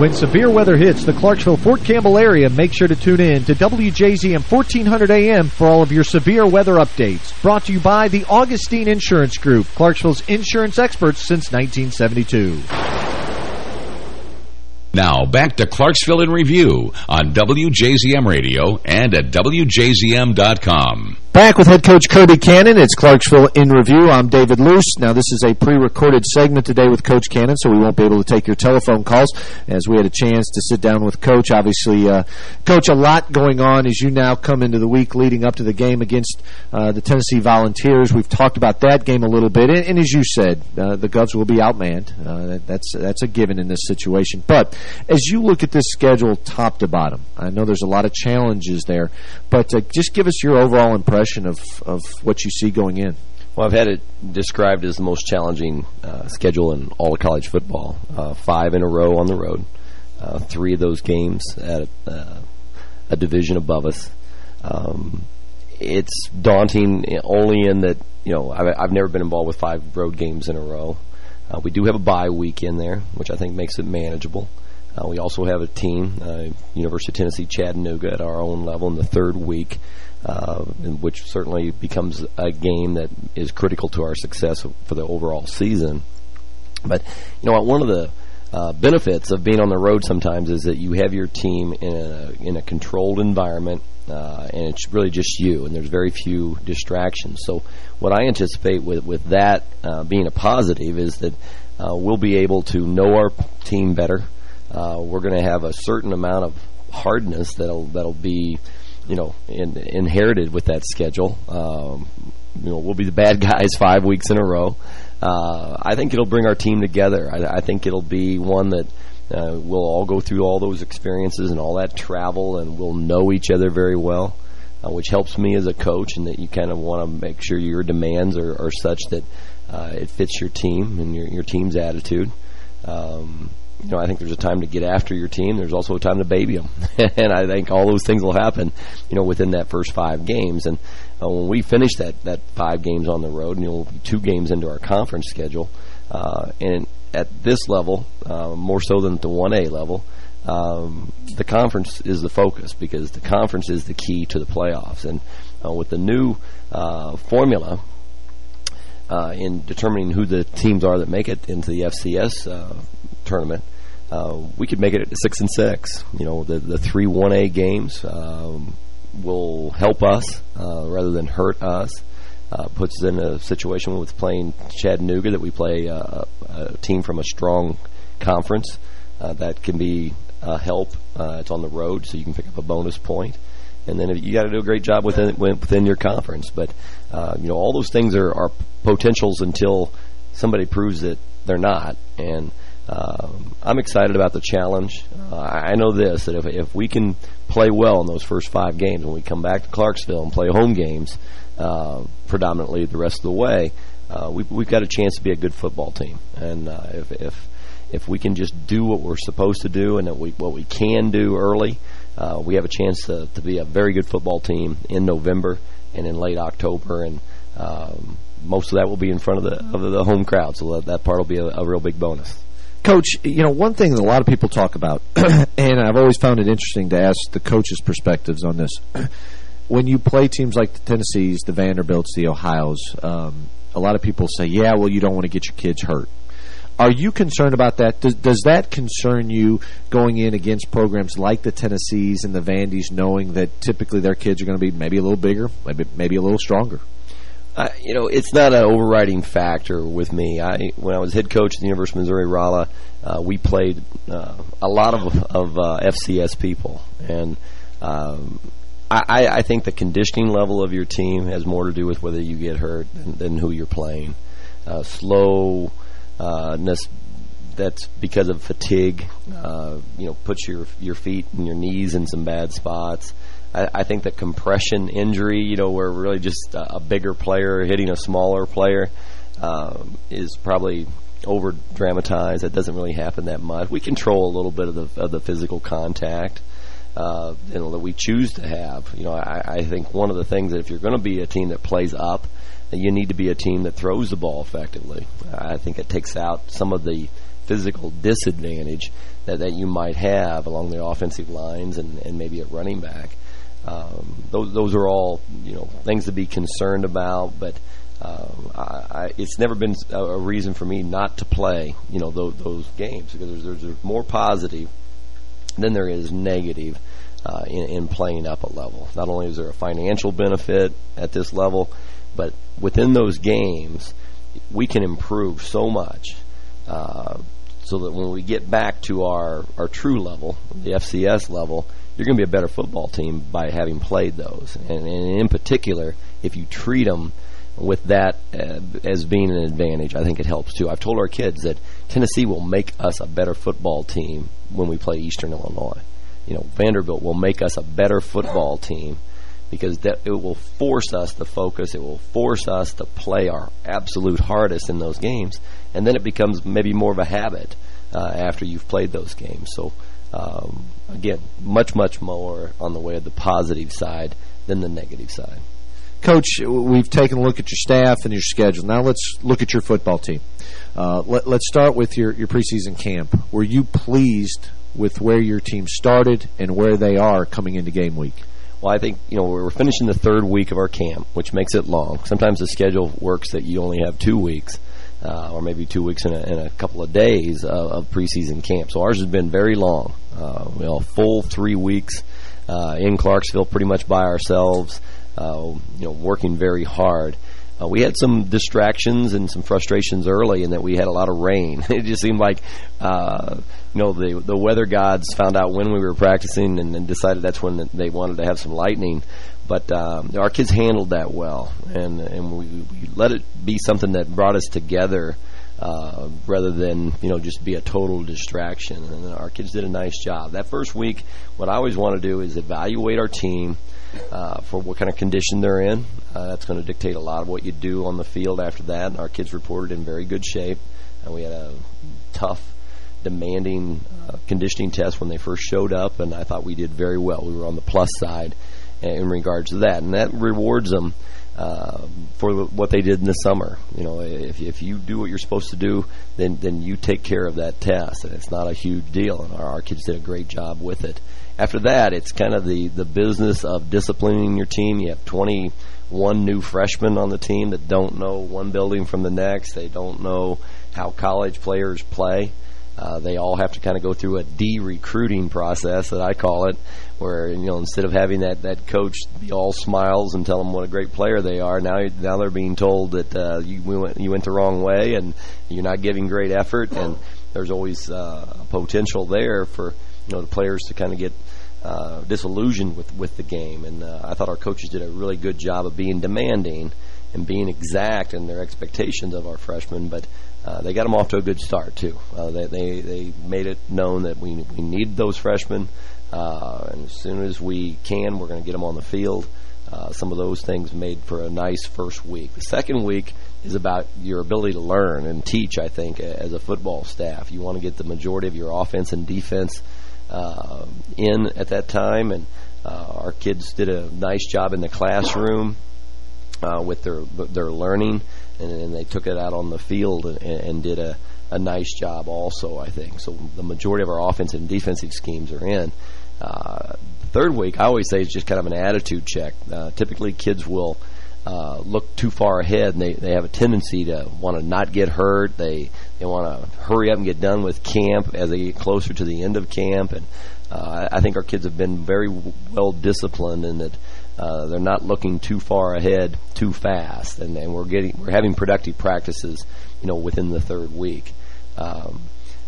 Speaker 5: When severe weather hits the Clarksville-Fort Campbell area, make sure to tune in to WJZM 1400 AM for all of your severe weather updates. Brought to you by the Augustine Insurance Group, Clarksville's insurance experts since 1972.
Speaker 1: Now, back to Clarksville in Review on WJZM Radio and at WJZM.com.
Speaker 2: Back with head coach Kirby Cotton. It's Clarksville in Review. I'm David Luce. Now, this is a pre-recorded segment today with Coach Cotton, so we won't be able to take your telephone calls as we had a chance to sit down with Coach. Obviously, uh, Coach, a lot going on as you now come into the week leading up to the game against uh, the Tennessee Volunteers. We've talked about that game a little bit, and, and as you said, uh, the Govs will be outmanned. Uh, that, that's, that's a given in this situation. But as you look at this schedule top to bottom, I know there's a lot of challenges there, but uh, just give us your overall impression of, of what you see going in.
Speaker 17: Well, I've had it described as the most challenging uh, schedule in all of college football. Uh, five in a row on the road. Uh, three of those games at uh, a division above us. Um, it's daunting only in that, you know, I've, I've, never been involved with five road games in a row. Uh, we do have a bye week in there, which I think makes it manageable. Uh, we also have a team, University of Tennessee Chattanooga, at our own level in the third week uh, which certainly becomes a game that is critical to our success for the overall season. But, you know, one of the uh, benefits of being on the road sometimes is that you have your team in a, in a controlled environment, uh, and it's really just you, and there's very few distractions. So what I anticipate with, with that uh, being a positive is that uh, we'll be able to know our team better. Uh, we're going to have a certain amount of hardness that'll that'll be you know, in, inherited with that schedule. Um, you know, we'll be the bad guys five weeks in a row. Uh, I think it'll bring our team together. I, I think it'll be one that uh, we'll all go through all those experiences and all that travel, and we'll know each other very well, uh, which helps me as a coach, and that you kind of want to make sure your demands are, are such that uh, it fits your team and your, your team's attitude. Um, you know, I think there's a time to get after your team. There's also a time to baby them. and I think all those things will happen, you know, within that first five games. And uh, when we finish that, that five games on the road, and you know, two games into our conference schedule, uh, and at this level, uh, more so than at the 1A level, um, the conference is the focus because the conference is the key to the playoffs. And uh, with the new uh, formula uh, in determining who the teams are that make it into the FCS tournament, uh, we could make it six and six. You know, the the three one A games um, will help us uh, rather than hurt us. Uh, puts us in a situation with playing Chattanooga that we play uh, a team from a strong conference uh, that can be a help. Uh, it's on the road, so you can pick up a bonus point. And then you got to do a great job within within your conference. But you know, all those things are, are potentials until somebody proves that they're not. And um, I'm excited about the challenge. Uh, I know this, that if, if we can play well in those first five games, when we come back to Clarksville and play home games uh, predominantly the rest of the way, uh, we, we've got a chance to be a good football team. And uh, if, if if we can just do what we're supposed to do and that we, what we can do early, uh, we have a chance to, to be a very good football team in November and in late October. And um, most of that will be in front of the of the home crowd, so that, that part will be a, a real big bonus.
Speaker 2: Coach, you know, one thing that a lot of people talk about, and I've always found it interesting to ask the coaches' perspectives on this. when you play teams like the Tennessees, the Vanderbilts, the Ohio's, um, a lot of people say, yeah, well, you don't want to get your kids hurt. Are you concerned about that? Does, does that concern you going in against programs like the Tennessees and the Vandies, knowing that typically their kids are going to be maybe a little bigger, maybe maybe a little stronger?
Speaker 17: Uh, you know, it's not an overriding factor with me. I when I was head coach at the University of Missouri Rolla, uh, we played uh, a lot of of uh, FCS people, and um, I, I think the conditioning level of your team has more to do with whether you get hurt than, than who you're playing. Uh, slowness that's because of fatigue. Uh, you know, puts your your feet and your knees in some bad spots. I, I think the compression injury, you know, where really just a, a bigger player hitting a smaller player, um, is probably over dramatized. That doesn't really happen that much. We control a little bit of the of the physical contact. Uh, you know that we choose to have. You know, I, I think one of the things that if you're going to be a team that plays up, you need to be a team that throws the ball effectively. I think it takes out some of the physical disadvantage that, that you might have along the offensive lines and, and maybe at running back. Um, those those are all you know things to be concerned about, but um, I, I, it's never been a, reason for me not to play you know those, those games because there's, there's, more positive than there is negative uh, in, in, playing up a level. Not only is there a financial benefit at this level, but within those games we can improve so much. Uh, so that when we get back to our, our true level, the FCS level, you're going to be a better football team by having played those. And, and in particular, if you treat them with that uh, as being an advantage, I think it helps too. I've told our kids that Tennessee will make us a better football team when we play Eastern Illinois. You know, Vanderbilt will make us a better football team because that it will force us to focus. It will force us to play our absolute hardest in those games, and then it becomes maybe more of a habit uh, after you've played those games. So um, again, much, much more on the way of the positive side than the negative side.
Speaker 2: Coach, we've taken a look at your staff and your schedule. Now let's look at your football team. Uh, let, us start with your, your preseason camp. Were you pleased with where your team started and where they are coming into game week?
Speaker 17: Well, I think, you know, we're finishing the third week of our camp, which makes it long. Sometimes the schedule works that you only have two weeks uh, or maybe two weeks in a, in a couple of days of, of, preseason camp. So ours has been very long. Uh, you know, full three weeks uh, in Clarksville, pretty much by ourselves. Uh, you know, working very hard. Uh, we had some distractions and some frustrations early in that we had a lot of rain. it just seemed like, uh, you know, the the weather gods found out when we were practicing and, and decided that's when they wanted to have some lightning. But um, our kids handled that well, and and we, we, let it be something that brought us together uh, rather than you know just be a total distraction. And our kids did a nice job. That first week, what I always want to do is evaluate our team uh, for what kind of condition they're in. Uh, that's going to dictate a lot of what you do on the field after that. And our kids reported in very good shape, and we had a tough demanding uh, conditioning test when they first showed up, and I thought we did very well. We were on the plus side in regards to that, and that rewards them uh, for what they did in the summer. You know, if if you do what you're supposed to do, then then you take care of that test, and it's not a huge deal. And our, our kids did a great job with it. After that, it's kind of the the business of disciplining your team. You have 21 new freshmen on the team that don't know one building from the next. They don't know how college players play. Uh, they all have to kind of go through a de-recruiting process that I call it, where you know instead of having that that coach be all smiles and tell them what a great player they are, now now they're being told that uh, you went you went the wrong way and you're not giving great effort, and there's always uh, a potential there for you know the players to kind of get uh, disillusioned with with the game. And uh, I thought our coaches did a really good job of being demanding and being exact in their expectations of our freshmen, but. Uh, they got them off to a good start too. Uh, they, they they made it known that we we need those freshmen. Uh, and as soon as we can, we're going to get them on the field. Uh, some of those things made for a nice first week. The second week is about your ability to learn and teach, I think, as a football staff. You want to get the majority of your offense and defense uh, in at that time, and uh, our kids did a nice job in the classroom uh, with their their learning, and, and they took it out on the field and, and did a, a nice job also, I think. So the majority of our offensive and defensive schemes are in. Uh, third week, I always say, is just kind of an attitude check. Uh, typically, kids will – uh, look too far ahead, and they, they have a tendency to want to not get hurt. They they want to hurry up and get done with camp as they get closer to the end of camp. And uh, I think our kids have been very well disciplined in that uh, they're not looking too far ahead too fast, and, and we're getting we're having productive practices, you know, within the third week. Um,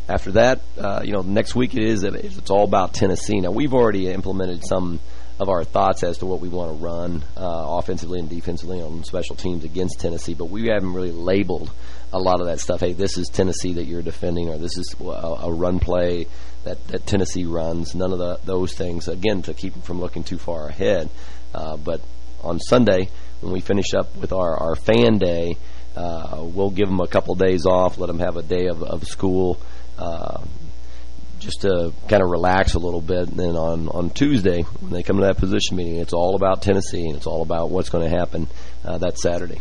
Speaker 17: after that, uh, you know, next week it is it's all about Tennessee. Now we've already implemented some of our thoughts as to what we want to run uh, offensively and defensively on special teams against Tennessee, but we haven't really labeled a lot of that stuff. Hey, this is Tennessee that you're defending, or this is a, a run play that, that Tennessee runs. None of the, those things, again, to keep them from looking too far ahead. Uh, but on Sunday, when we finish up with our, our fan day, uh, we'll give them a couple days off, let them have a day of, of school, uh, just to kind of relax a little bit. And then on, on Tuesday, when they come to that position meeting, it's all about Tennessee, and it's all about what's going to happen uh, that Saturday.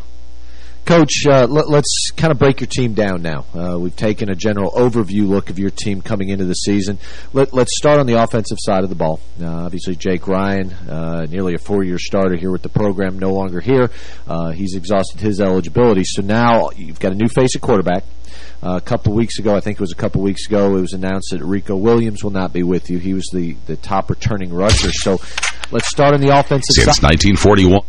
Speaker 2: Coach, uh, let, us kind of break your team down now. Uh, we've taken a general overview look of your team coming into the season. Let, us start on the offensive side of the ball. Uh, obviously, Jake Ryan, uh, nearly a four-year starter here with the program, no longer here. Uh, he's exhausted his eligibility. So now you've got a new face at quarterback. Uh, a couple weeks ago, I think it was a couple weeks ago, it was announced that Rico Williams will not be with you. He was the, the top returning rusher. So let's start on the offensive
Speaker 1: Since
Speaker 2: side.
Speaker 1: Since 1941.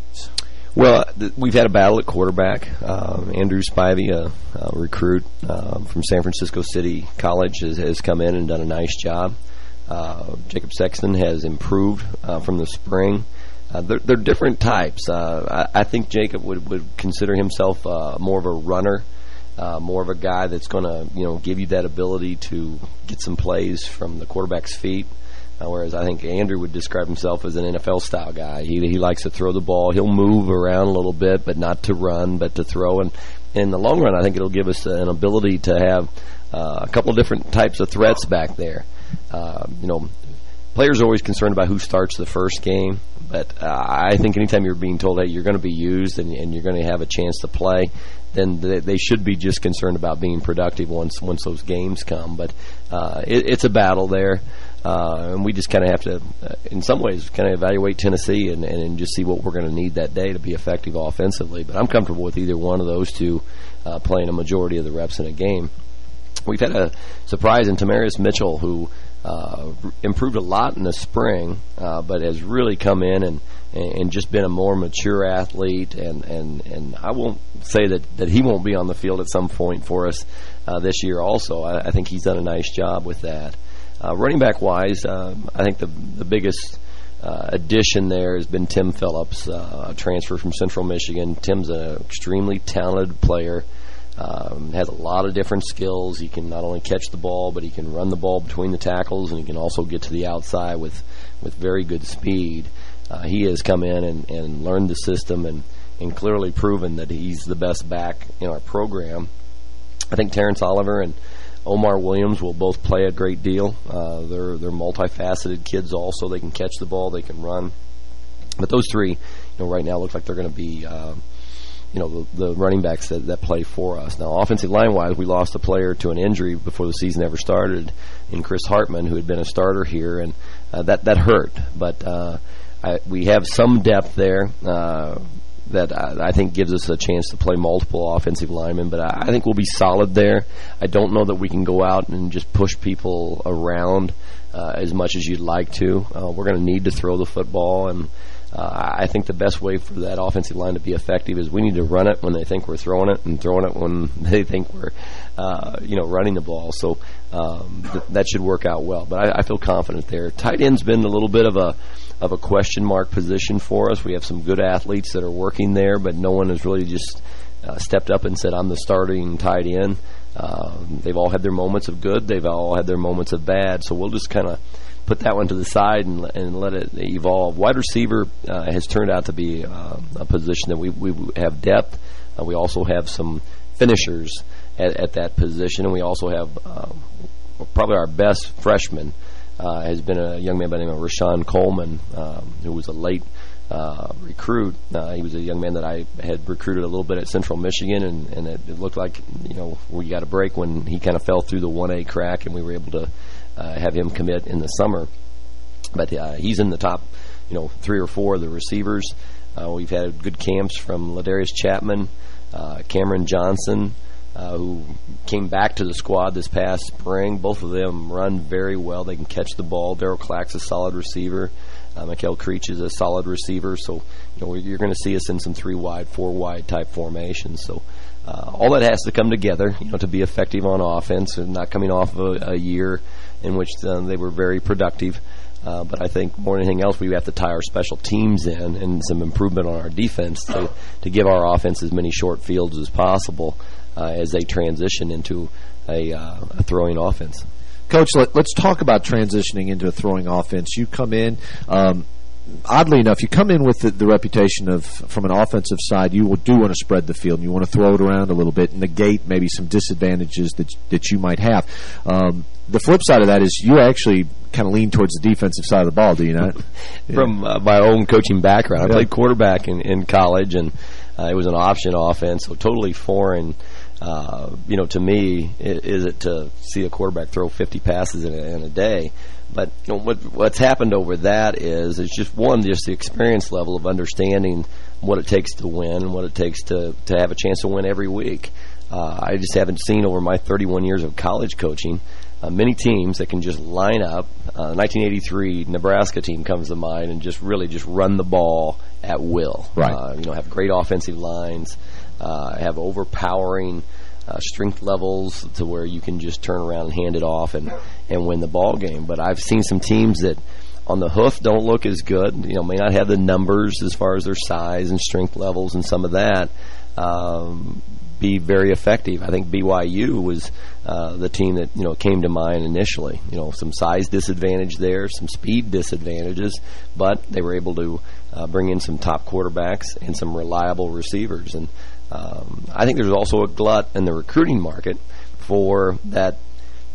Speaker 17: Well, we've had a battle at quarterback. Um, Andrew Spivey, a, a recruit um, from San Francisco City College, has, has, come in and done a nice job. Uh, Jacob Sexton has improved uh, from the spring. Uh, they're, they're, different types. Uh, I, I, think Jacob would, would consider himself uh, more of a runner uh, more of a guy that's going to you know give you that ability to get some plays from the quarterback's feet. Whereas I think Andrew would describe himself as an NFL-style guy. He he likes to throw the ball. He'll move around a little bit, but not to run, but to throw. And in the long run, I think it'll give us an ability to have uh, a couple different types of threats back there. Uh, you know, players are always concerned about who starts the first game, but uh, I think anytime you're being told, hey, you're going to be used and, and you're going to have a chance to play, then they should be just concerned about being productive once once those games come. But uh, it, it's a battle there. Uh, and we just kind of have to, uh, in some ways, kind of evaluate Tennessee and, and just see what we're going to need that day to be effective offensively. But I'm comfortable with either one of those two uh, playing a majority of the reps in a game. We've had a surprise in Tamarius Mitchell, who uh, improved a lot in the spring, uh, but has really come in and and, just been a more mature athlete. And, and, and I won't say that, that he won't be on the field at some point for us uh, this year also. I, I, think he's done a nice job with that. Uh, running back-wise, uh, I think the, the biggest uh, addition there has been Tim Phillips, uh, a transfer from Central Michigan. Tim's an extremely talented player. Um, has a lot of different skills. He can not only catch the ball, but he can run the ball between the tackles, and he can also get to the outside with, with very good speed uh, he has come in and, and learned the system and, and clearly proven that he's the best back in our program. I think Terrence Oliver and Omar Williams will both play a great deal. Uh, they're they're multifaceted kids. Also, they can catch the ball, they can run. But those three, you know, right now look like they're going to be, uh, you know, the, the running backs that, that play for us. Now, offensive line wise, we lost a player to an injury before the season ever started, in Chris Hartman, who had been a starter here, and uh, that that hurt. But uh, I, we have some depth there uh, that I, I, think gives us a chance to play multiple offensive linemen, but I, I, think we'll be solid there. I don't know that we can go out and just push people around uh, as much as you'd like to. Uh, we're going to need to throw the football, and uh, I think the best way for that offensive line to be effective is we need to run it when they think we're throwing it and throwing it when they think we're uh, you know, running the ball. So um, th that should work out well. But I, I feel confident there. Tight end's been a little bit of a of a question mark position for us. We have some good athletes that are working there, but no one has really just uh, stepped up and said, I'm the starting tight end. Uh, they've all had their moments of good. They've all had their moments of bad. So we'll just kind of put that one to the side and, and let it evolve. Wide receiver uh, has turned out to be uh, a position that we, we have depth, Uh, we also have some finishers at, at, that position, and we also have um, probably our best freshman uh, has been a young man by the name of Rashawn Coleman, um, who was a late uh, recruit. Uh, he was a young man that I had recruited a little bit at Central Michigan, and, and it, it, looked like you know we got a break when he kind of fell through the 1A crack, and we were able to uh, have him commit in the summer. But uh, he's in the top, you know, three or four of the receivers. Uh, we've had good camps from Ladarius Chapman, uh, Cameron Johnson, uh, who came back to the squad this past spring. Both of them run very well. They can catch the ball. Daryl Clack's a solid receiver. Uh, Mikael Creech is a solid receiver. So you know, you're going to see us in some three-wide, four-wide type formations. So uh, all that has to come together you know, to be effective on offense and not coming off of a, a year in which um, they were very productive. Uh, but I think more than anything else, we have to tie our special teams in and some improvement on our defense to, to give our offense as many short fields as possible uh, as they transition into a, uh, a throwing offense.
Speaker 2: Coach, let, us talk about transitioning into a throwing offense. You come in, um, oddly enough, you come in with the, the, reputation of, from an offensive side, you do want to spread the field and you want to throw it around a little bit and negate maybe some disadvantages that, that you might have. Um, the flip side of that is you actually kind of lean towards the defensive side of the ball, do you not?
Speaker 17: From uh, my own coaching background, I played quarterback in, in college, and uh, it was an option offense, so totally foreign – uh, you know, to me, is it to see a quarterback throw 50 passes in a, in a day? But you know, what what's happened over that is it's just one, just the experience level of understanding what it takes to win and what it takes to to have a chance to win every week. Uh, I just haven't seen over my 31 years of college coaching uh, many teams that can just line up. Uh, 1983 Nebraska team comes to mind and just really just run the ball at will.
Speaker 2: Right.
Speaker 17: Uh, you know, have great offensive lines uh, have overpowering uh, strength levels to where you can just turn around and hand it off and, and win the ball game. But I've seen some teams that on the hoof don't look as good, you know, may not have the numbers as far as their size and strength levels and some of that, um, be very effective. I think BYU was uh, the team that, you know, came to mind initially. You know, some size disadvantage there, some speed disadvantages, but they were able to uh, bring in some top quarterbacks and some reliable receivers. And um, I think there's also a glut in the recruiting market for that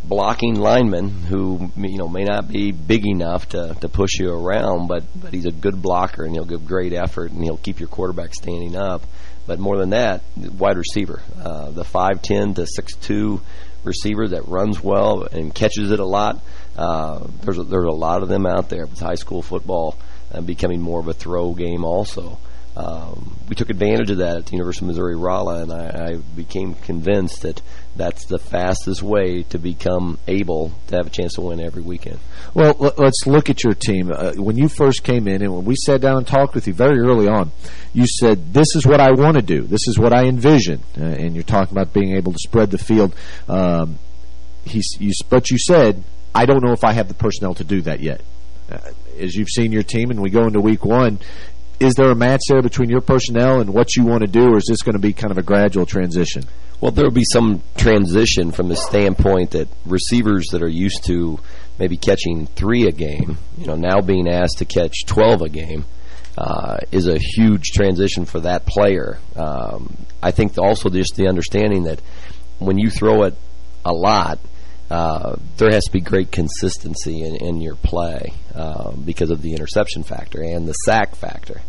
Speaker 17: blocking lineman who you know may not be big enough to to push you around, but but he's a good blocker and he'll give great effort and he'll keep your quarterback standing up. But more than that, wide receiver, uh, the 5'10 to 6'2 receiver that runs well and catches it a lot. Uh, there's a, there's a lot of them out there with high school football uh, becoming more of a throw game also um, we took advantage of that at the University of Missouri Rolla, and I, I, became convinced that that's the fastest way to become able to have a chance to win every weekend.
Speaker 2: Well, let's look at your team. Uh, when you first came in and when we sat down and talked with you very early on, you said, this is what I want to do. This is what I envision. Uh, and you're talking about being able to spread the field. Um, you, but you said, I don't know if I have the personnel to do that yet. Uh, as you've seen your team and we go into week one, is there a match there between your personnel and what you want to do, or is this going to be kind of a gradual transition?
Speaker 17: Well, there will be some transition from the standpoint that receivers that are used to maybe catching three a game, you know, now being asked to catch 12 a game, uh, is a huge transition for that player. Um, I think also just the understanding that when you throw it a lot, uh, there has to be great consistency in, in your play uh, because of the interception factor and the sack factor.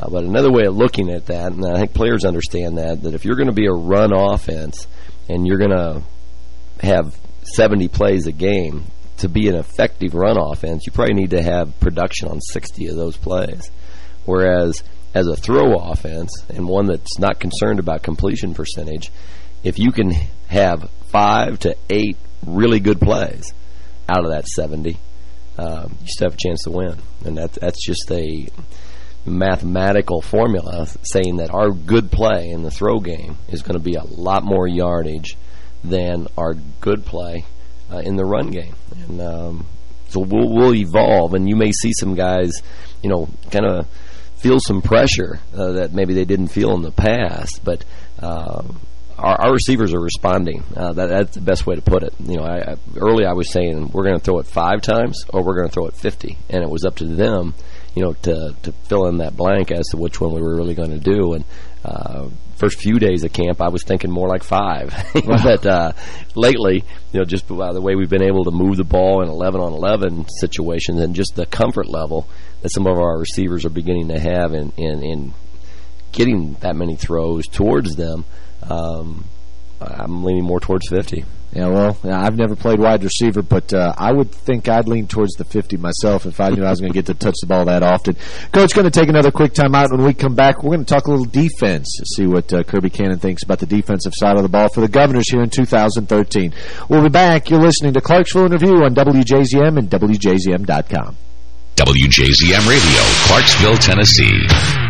Speaker 17: Uh, but another way of looking at that, and I think players understand that, that if you're going to be a run offense and you're going to have 70 plays a game, to be an effective run offense, you probably need to have production on 60 of those plays. Whereas as a throw offense, and one that's not concerned about completion percentage, if you can have five to eight really good plays out of that 70, um, you still have a chance to win. And that, that's just a mathematical formula saying that our good play in the throw game is going to be a lot more yardage than our good play uh, in the run game. And um, so we'll, we'll evolve, and you may see some guys, you know, kind of feel some pressure uh, that maybe they didn't feel in the past, but um, our, our receivers are responding. Uh, that, that's the best way to put it. You know, I, I, early I was saying we're going to throw it five times or we're going to throw it 50, and it was up to them you know, to, to fill in that blank as to which one we were really going to do. And uh, first few days of camp, I was thinking more like five. but uh, lately, you know, just by the way we've been able to move the ball in 11 on 11 situations and just the comfort level that some of our receivers are beginning to have in, in, in getting that many throws towards them, um, I'm leaning more towards 50.
Speaker 2: Yeah, well, I've never played wide receiver, but uh, I would think I'd lean towards the 50 myself if I knew I was going to get to touch the ball that often. Coach, going to take another quick timeout. When we come back, we're going to talk a little defense, see what uh, Kirby Cotton thinks about the defensive side of the ball for the Governors here in 2013. We'll be back. You're listening to Clarksville in Review on WJZM and WJZM.com.
Speaker 1: WJZM Radio, Clarksville, Tennessee.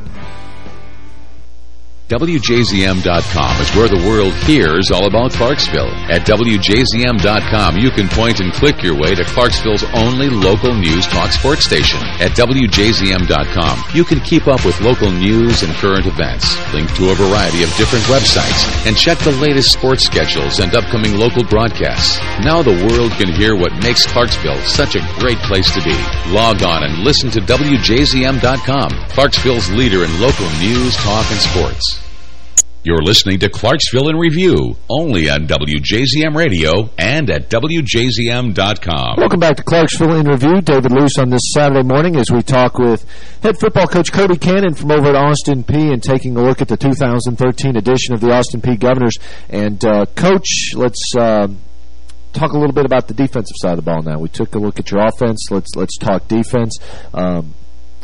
Speaker 1: WJZM.com is where the world hears all about Clarksville. At WJZM.com, you can point and click your way to Clarksville's only local news talk sports station. At WJZM.com, you can keep up with local news and current events, link to a variety of different websites, and check the latest sports schedules and upcoming local broadcasts. Now the world can hear what makes Clarksville such a great place to be. Log on and listen to WJZM.com, Clarksville's leader in local news, talk, and sports. You're listening to Clarksville in Review, only on WJZM Radio and at WJZM.com.
Speaker 2: Welcome back to Clarksville in Review. David Luce on this Saturday morning as we talk with head football coach Kirby Cotton from over at Austin Peay and taking a look at the 2013 edition of the Austin Peay Governors. And, uh, Coach, let's... Uh, talk a little bit about the defensive side of the ball now. We took a look at your offense. Let's let's talk defense. Um,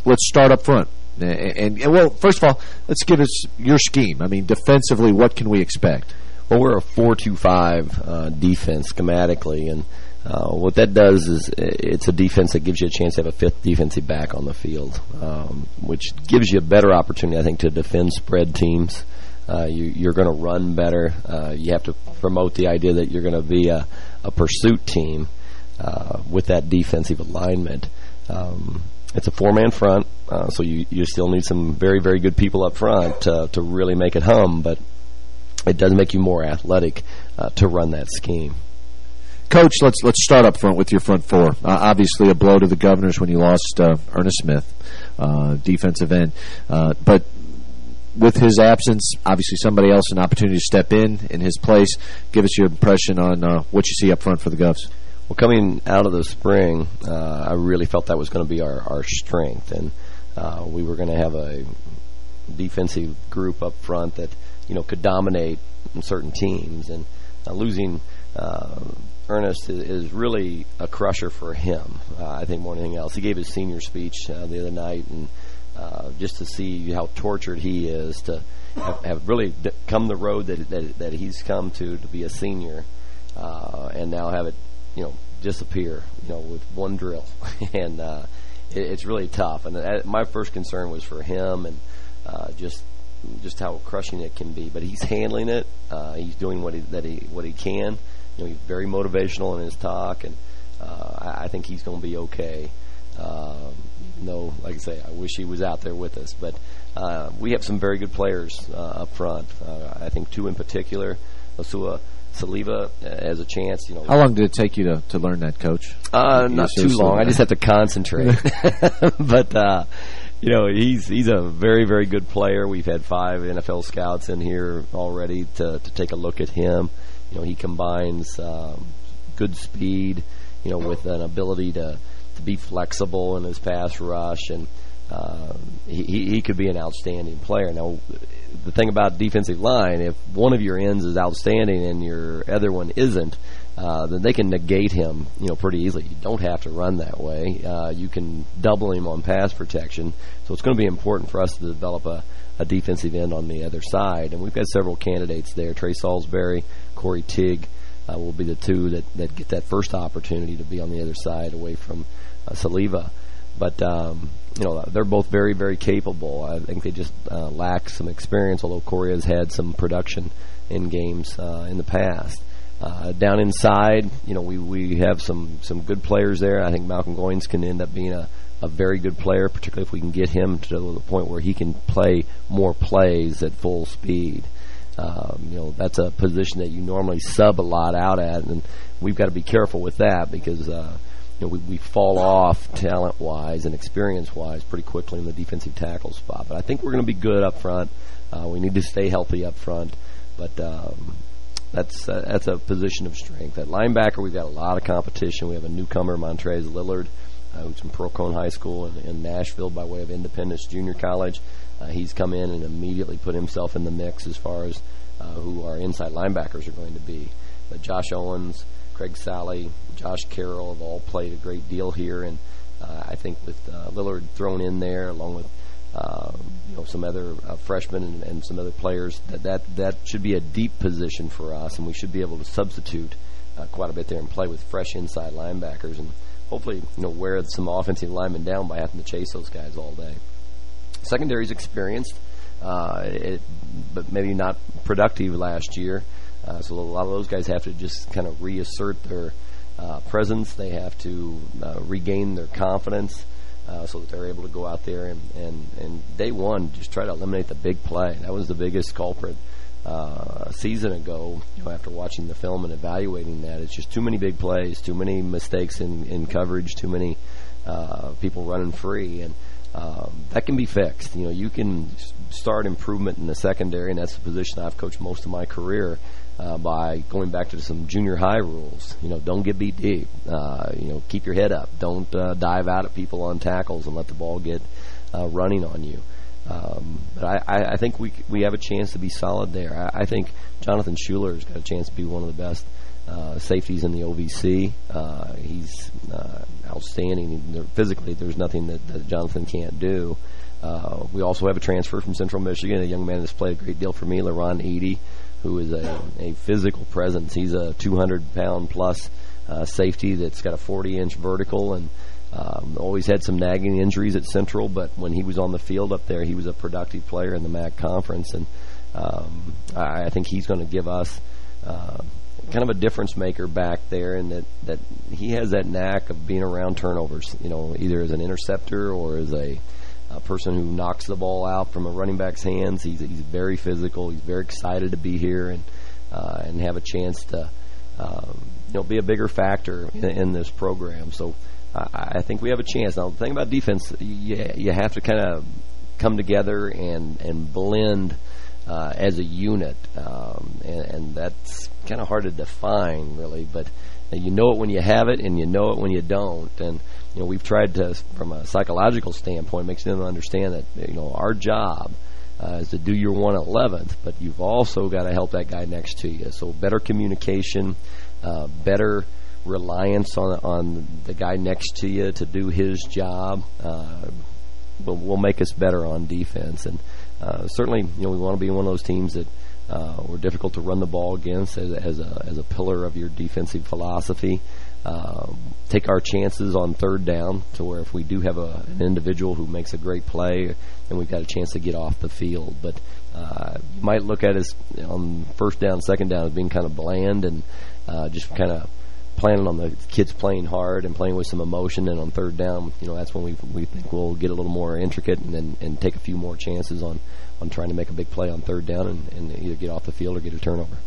Speaker 2: let's start up front. And, and, well, first of all, let's give us your scheme. I mean, defensively, what can we expect?
Speaker 17: Well, we're a 4-2-5 uh, defense schematically, and uh, what that does is it's a defense that gives you a chance to have a fifth defensive back on the field, um, which gives you a better opportunity, I think, to defend spread teams. Uh, you, are going to run better. Uh, you have to promote the idea that you're going to be a, a pursuit team uh, with that defensive alignment. Um, it's a four-man front, uh, so you, you still need some very, very good people up front to, to really make it hum, but it does make you more athletic uh, to run that scheme.
Speaker 2: Coach, let's let's start up front with your front four. Uh, obviously, a blow to the Governors when you lost uh, Ernest Smith, uh, defensive end. Uh, but with his absence, obviously somebody else an opportunity to step in in his place. Give us your impression on uh, what you see up front for the Govs.
Speaker 17: Well, coming out of the spring, uh, I really felt that was going to be our, our strength, and uh, we were going to have a defensive group up front that you know could dominate certain teams. And uh, losing uh, Ernest is, is, really a crusher for him. Uh, I think more than anything else. He gave his senior speech uh, the other night, and just to see how tortured he is to have, have really come the road that, that that he's come to to be a senior, and now have it you know, disappear, you know, with one drill. and uh, it, it's really tough. And that, my first concern was for him and uh, just just how crushing it can be. But he's handling it. Uh, he's doing what he that he what he can. You know, he's very motivational in his talk, and uh, I, I think he's going to be okay. Um, though, like I say, I wish he was out there with us. But uh, we have some very good players uh, up front. Uh, I think two in particular, Osua Saliva as a chance. You know,
Speaker 2: how long did it take you to to learn that, Coach?
Speaker 17: Uh, not too long. I just have to concentrate. but uh, you know, he's he's a very very good player. We've had five NFL scouts in here already to to take a look at him. You know, he combines um, good speed, you know, with an ability to to be flexible in his pass rush and. Uh, he, he could be an outstanding player. Now, the thing about defensive line, if one of your ends is outstanding and your other one isn't, uh, then they can negate him, you know, pretty easily. You don't have to run that way. Uh, you can double him on pass protection. So it's going to be important for us to develop a, a defensive end on the other side. And we've got several candidates there. Trey Salisbury, Corey Tig uh, will be the two that, that get that first opportunity to be on the other side away from uh, Saliva. But um, you know they're both very very capable. I think they just uh, lack some experience. Although Corey has had some production in games uh, in the past. Uh, down inside, you know, we we have some some good players there. I think Malcolm Goins can end up being a a very good player, particularly if we can get him to the point where he can play more plays at full speed. Um, you know, that's a position that you normally sub a lot out at, and we've got to be careful with that because uh, you know, we, we fall off talent-wise and experience-wise pretty quickly in the defensive tackle spot. But I think we're going to be good up front. Uh, we need to stay healthy up front. But um, that's uh, that's a position of strength. At linebacker, we've got a lot of competition. We have a newcomer, Montrez Lillard, uh, who's from Pearl-Cohn High School in, in, Nashville by way of Independence Junior College. Uh, he's come in and immediately put himself in the mix as far as uh, who our inside linebackers are going to be. But Josh Owens, Craig Sally, Josh Carroll have all played a great deal here, and uh, I think with uh, Lillard thrown in there along with uh, you know some other uh, freshmen and, and, some other players, that, that that should be a deep position for us, and we should be able to substitute uh, quite a bit there and play with fresh inside linebackers, and hopefully you know wear some offensive linemen down by having to chase those guys all day. Secondary's experienced. uh, it, but maybe not productive last year. Uh, so a lot of those guys have to just kind of reassert their uh, presence. They have to uh, regain their confidence uh, so that they're able to go out there and, and, and day one just try to eliminate the big play. That was the biggest culprit uh, a season ago. You know, after watching the film and evaluating that, it's just too many big plays, too many mistakes in, in coverage, too many uh, people running free, and um, that can be fixed. You know, you can start improvement in the secondary, and that's the position I've coached most of my career uh, by going back to some junior high rules. You know, don't get beat deep. Uh, you know, keep your head up. Don't uh, dive out at people on tackles and let the ball get uh, running on you. Um, but I, I think we we have a chance to be solid there. I, I think Jonathan Schuler's got a chance to be one of the best uh, safeties in the OVC. Uh, he's uh, outstanding. Physically, there's nothing that, that Jonathan can't do. Uh, we also have a transfer from Central Michigan, a young man that's played a great deal for me, LaRon Eady who is a, a physical presence. He's a 200-pound plus uh, safety that's got a 40-inch vertical and um, always had some nagging injuries at Central, but when he was on the field up there, he was a productive player in the MAC conference, and um, I, I think he's going to give us uh, kind of a difference maker back there, and that that he has that knack of being around turnovers. You know, either as an interceptor or as a a person who knocks the ball out from a running back's hands. He's he's very physical. He's very excited to be here and uh, and have a chance to um, you know be a bigger factor in, in this program. So I, I think we have a chance. Now the thing about defense, you you have to kind of come together and and blend uh, as a unit, um, and, and that's kind of hard to define really, but you know it when you have it, and you know it when you don't, and you know, we've tried to, from a psychological standpoint, makes them understand that, you know, our job uh, is to do your 111th, but you've also got to help that guy next to you. So better communication, uh, better reliance on on the guy next to you to do his job uh, will, will make us better on defense. And uh, certainly, you know, we want to be one of those teams that uh, we're difficult to run the ball against as, as a as a pillar of your defensive philosophy take our chances on third down to where if we do have a, an individual who makes a great play, then we've got a chance to get off the field. But uh, you might look at us on first down, second down as being kind of bland and uh, just kind of planning on the kids playing hard and playing with some emotion. And on third down, you know, that's when we we think we'll get a little more intricate and then and take a few more chances on on trying to make a big play on third down and, and either get off the field or get a turnover.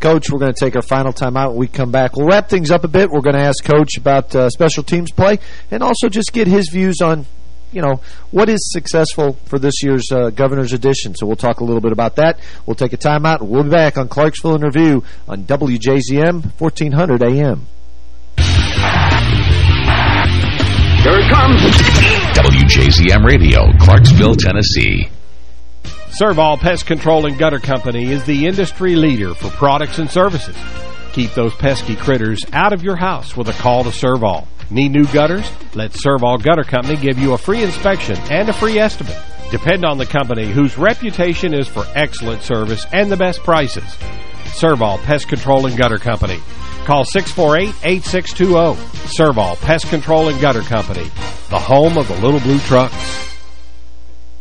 Speaker 2: Coach, we're going to take our final time out. When we come back, we'll wrap things up a bit. We're going to ask Coach about uh, special teams play and also just get his views on, you know, what is successful for this year's uh, Governor's Edition. So we'll talk a little bit about that. We'll take a time out. We'll be back on Clarksville in Review on WJZM 1400 AM.
Speaker 1: Here it comes. WJZM Radio, Clarksville, Tennessee.
Speaker 8: Servall Pest Control and Gutter Company is the industry leader for products and services. Keep those pesky critters out of your house with a call to Servall. Need new gutters? Let Servall Gutter Company give you a free inspection and a free estimate. Depend on the company whose reputation is for excellent service and the best prices. Servall Pest Control and Gutter Company. Call 648-8620. Servall Pest Control and Gutter Company, the home of the little blue trucks.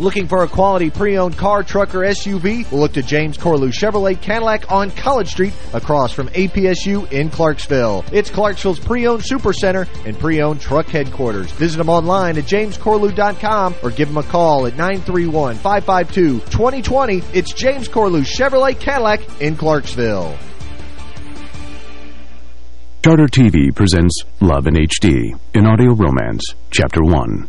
Speaker 5: Looking for a quality pre-owned car, truck, or SUV? Look to James Corlew Chevrolet Cadillac on College Street across from APSU in Clarksville. It's Clarksville's pre-owned super center and pre-owned truck headquarters. Visit them online at jamescorlew.com or give them a call at 931-552-2020. It's James Corlew Chevrolet Cadillac in Clarksville.
Speaker 18: Charter TV presents Love in HD in Audio Romance, Chapter 1.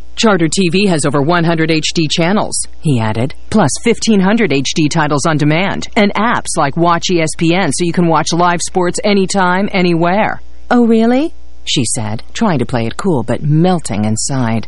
Speaker 19: Charter TV has over 100 HD channels, he added, plus 1,500 HD titles on demand, and apps like Watch ESPN so you can watch live sports anytime, anywhere. Oh, really? She said, trying to play it cool but melting inside.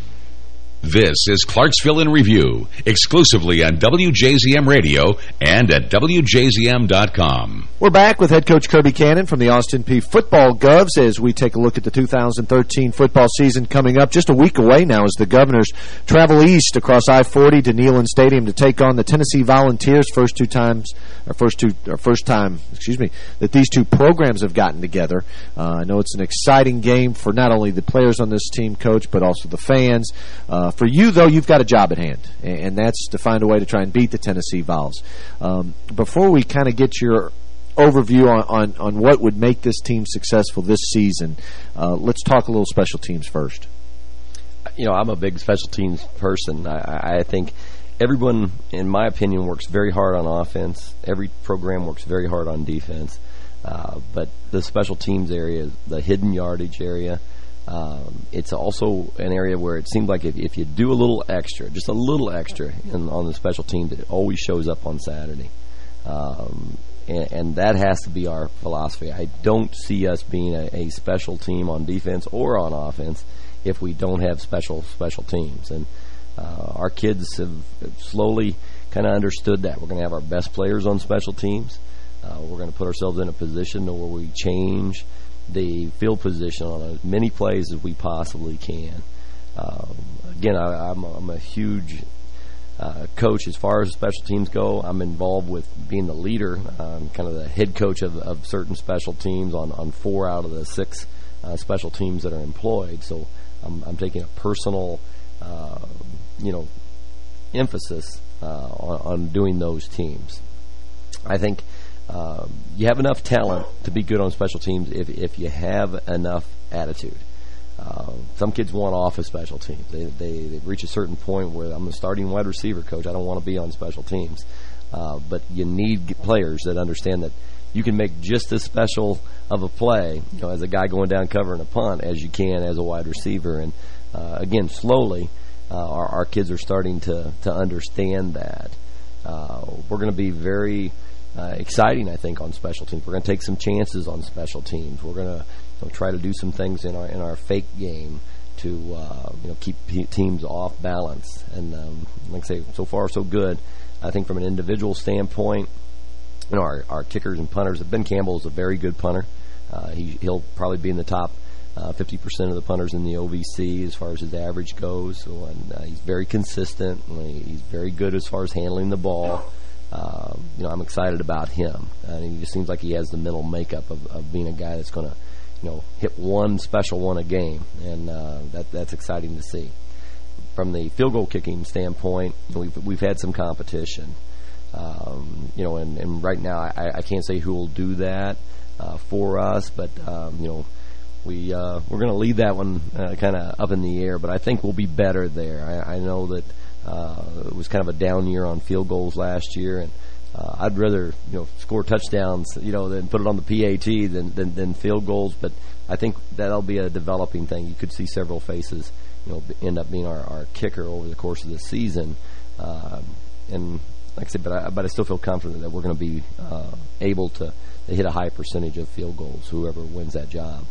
Speaker 1: This is Clarksville in Review, exclusively on WJZM Radio and at WJZM.com.
Speaker 2: We're back with head coach Kirby Cotton from the Austin Peay Football Govs as we take a look at the 2013 football season coming up. Just a week away now as the Governors travel east across I-40 to Neyland Stadium to take on the Tennessee Volunteers first two times, or first two, or first time, excuse me, that these two programs have gotten together. Uh, I know it's an exciting game for not only the players on this team, coach, but also the fans. Uh, for you, though, you've got a job at hand, and that's to find a way to try and beat the Tennessee Vols. Um, before we kind of get your overview on, on, on, what would make this team successful this season, uh, let's talk a little special teams first.
Speaker 17: You know, I'm a big special teams person. I, I think everyone, in my opinion, works very hard on offense. Every program works very hard on defense. Uh, but the special teams area, the hidden yardage area, um, it's also an area where it seems like if, if you do a little extra, just a little extra in, on the special teams, it always shows up on Saturday. Um, and, and, that has to be our philosophy. I don't see us being a, a, special team on defense or on offense if we don't have special special teams. And uh, our kids have slowly kind of understood that. We're going to have our best players on special teams. Uh, we're going to put ourselves in a position where we change – the field position on as many plays as we possibly can. Um, again, I, am a, I'm a huge uh, coach as far as special teams go. I'm involved with being the leader, um, kind of the head coach of, of, certain special teams on, on four out of the six uh, special teams that are employed. So I'm, I'm taking a personal, uh, you know, emphasis uh, on, on doing those teams. I think – um, you have enough talent to be good on special teams if if you have enough attitude. Uh, some kids want off of special teams. They, they they reach a certain point where I'm a starting wide receiver coach. I don't want to be on special teams. Uh, but you need players that understand that you can make just as special of a play, you know, as a guy going down covering a punt as you can as a wide receiver. And uh, again, slowly, uh, our, our kids are starting to to understand that. Uh, we're going to be very uh, exciting, I think, on special teams. We're going to take some chances on special teams. We're going to you know, try to do some things in our in our fake game to uh, you know keep teams off balance. And um, like I say, so far so good. I think from an individual standpoint, you know, our, our kickers and punters. Ben Campbell is a very good punter. Uh, he, he'll probably be in the top 50% uh, of the punters in the OVC as far as his average goes. So, and, uh, he's very consistent. He's very good as far as handling the ball. Uh, you know, I'm excited about him. And he just seems like he has the mental makeup of, of being a guy that's going to, you know, hit one special one a game, and uh, that that's exciting to see. From the field goal kicking standpoint, we've we've had some competition, um, you know, and, and right now I, I can't say who will do that uh, for us, but um, you know, we uh, we're going to leave that one uh, kind of up in the air, but I think we'll be better there. I, I know that uh, it was kind of a down year on field goals last year, and uh, I'd rather you know score touchdowns, you know, than put it on the PAT than, than than field goals. But I think that'll be a developing thing. You could see several faces, you know, end up being our, our kicker over the course of the season, uh, and like I said, but I, but I still feel confident that we're going to be uh, able to, to hit a high percentage of field goals, whoever wins that job.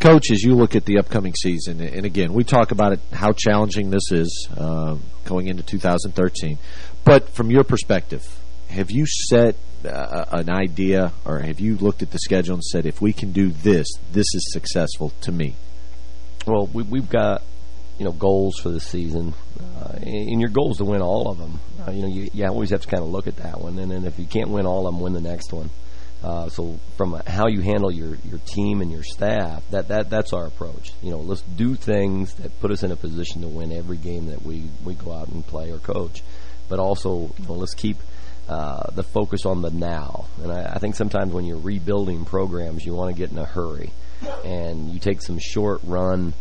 Speaker 2: Coach, as you look at the upcoming season, and again, we talk about it, how challenging this is uh, going into 2013. But from your perspective, have you set uh, an idea or have you looked at the schedule and said, if we can do this, this is successful to me?
Speaker 17: Well, we, we've got you know goals for the season, uh, and your goal is to win all of them. Uh, you know, you, you always have to kind of look at that one, and then if you can't win all of them, win the next one. Uh, so from how you handle your, your team and your staff, that, that that's our approach. You know, let's do things that put us in a position to win every game that we, we go out and play or coach. But also, you know, let's keep uh, the focus on the now. And I, I think sometimes when you're rebuilding programs, you want to get in a hurry. And you take some short run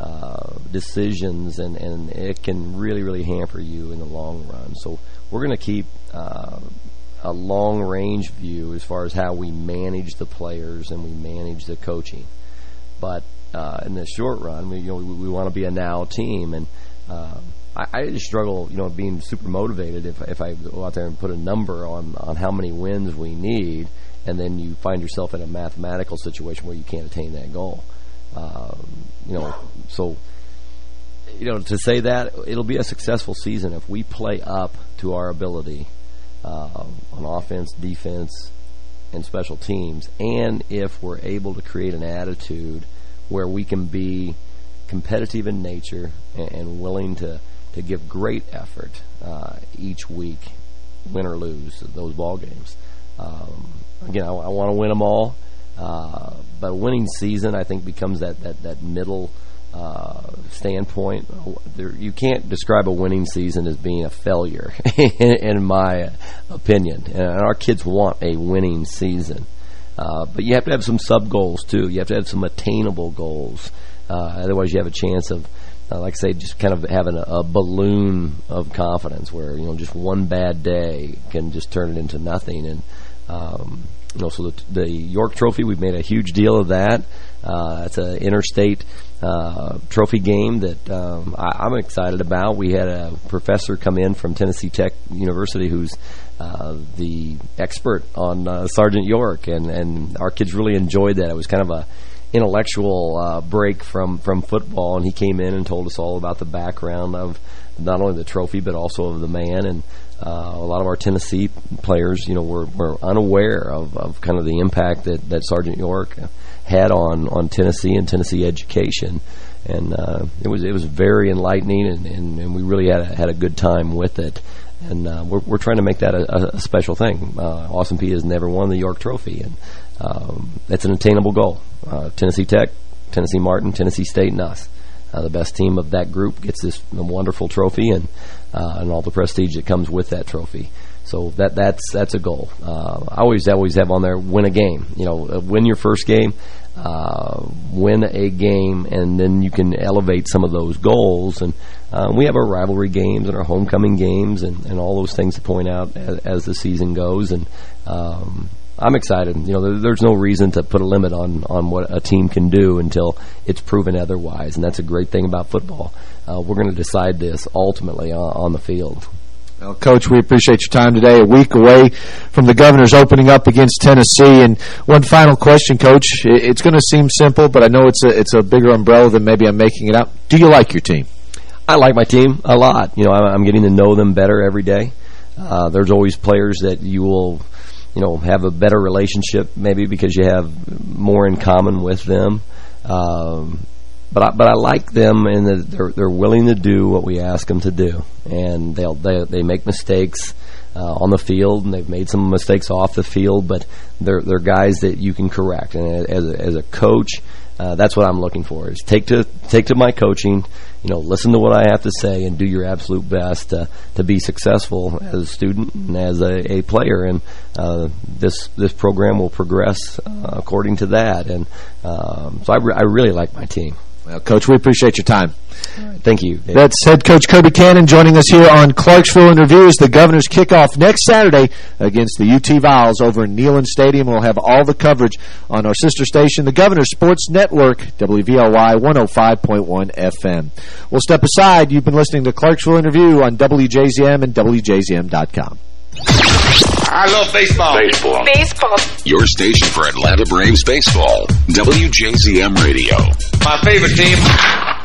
Speaker 17: uh, decisions, and, and it can really, really hamper you in the long run. So we're going to keep uh, a long range view as far as how we manage the players and we manage the coaching. But uh, in the short run, we you know we, we want to be a now team, and uh, I, I just struggle, you know, being super motivated if if I go out there and put a number on on how many wins we need, and then you find yourself in a mathematical situation where you can't attain that goal. Um, you know, so you know to say that it'll be a successful season if we play up to our ability uh, on offense, defense, and special teams, and if we're able to create an attitude where we can be competitive in nature and, and willing to, to give great effort uh, each week, win or lose those ball games. Um, again, I, I want to win them all, uh, but a winning season, I think, becomes that, that, that middle – uh, standpoint, there, you can't describe a winning season as being a failure, in, in, my opinion. And our kids want a winning season. Uh, but you have to have some sub-goals, too. You have to have some attainable goals. Uh, otherwise, you have a chance of, uh, like I say, just kind of having a, a, balloon of confidence where, you know, just one bad day can just turn it into nothing. And, um, you know, so the, the York Trophy, we've made a huge deal of that. Uh, it's an interstate uh, trophy game that um, I, am excited about. We had a professor come in from Tennessee Tech University who's uh, the expert on uh, Sergeant York, and, and our kids really enjoyed that. It was kind of a intellectual uh, break from, from football, and he came in and told us all about the background of not only the trophy but also of the man and uh, a lot of our Tennessee players, you know, were, were unaware of, of kind of the impact that, that Sergeant York had on on Tennessee and Tennessee education, and uh, it was it was very enlightening, and, and, and, we really had a, had a good time with it. And uh, we're we're trying to make that a, a special thing. Uh, Austin Peay has never won the York Trophy, and um, that's an attainable goal. Uh, Tennessee Tech, Tennessee Martin, Tennessee State, and us. Uh, the best team of that group gets this wonderful trophy and uh, and all the prestige that comes with that trophy. So that that's that's a goal. Uh, I always always have on there win a game. You know, win your first game, uh, win a game, and then you can elevate some of those goals. And uh, we have our rivalry games and our homecoming games and, and all those things to point out as, as the season goes. And um, I'm excited. You know, there, there's no reason to put a limit on on what a team can do until it's proven otherwise. And that's a great thing about football. Uh, we're going to decide this ultimately on, on the field.
Speaker 2: Well, Coach, we appreciate your time today. A week away from the Governors opening up against Tennessee. And one final question, Coach. It's going to seem simple, but I know it's a, it's a bigger umbrella than maybe I'm making it out. Do you like your team?
Speaker 17: I like my team a lot. You know, I'm getting to know them better every day. Uh, there's always players that you will, you know, have a better relationship maybe because you have more in common with them. Um, but I, but I like them in that they're they're willing to do what we ask them to do, and they'll they they make mistakes uh, on the field, and they've made some mistakes off the field, but they're they're guys that you can correct. And as a, as a coach, uh, that's what I'm looking for: is take to take to my coaching, you know, listen to what I have to say, and do your absolute best to to be successful as a student and as a, a player. And uh, this this program will progress uh, according to that. And um, so I, re I really like my team.
Speaker 2: Well, Coach, we appreciate your time.
Speaker 17: Thank you. Dave.
Speaker 2: That's head coach Kirby Cotton joining us here on Clarksville in Review as the Governor's kickoff next Saturday against the UT Vols over in Neyland Stadium. We'll have all the coverage on our sister station, the Governor's Sports Network, WVLY 105.1 FM. We'll step aside. You've been listening to Clarksville in Review on WJZM and WJZM.com.
Speaker 4: I love baseball.
Speaker 1: Baseball.
Speaker 20: Baseball.
Speaker 1: Your station for Atlanta Braves baseball. WJZM Radio.
Speaker 4: My favorite team.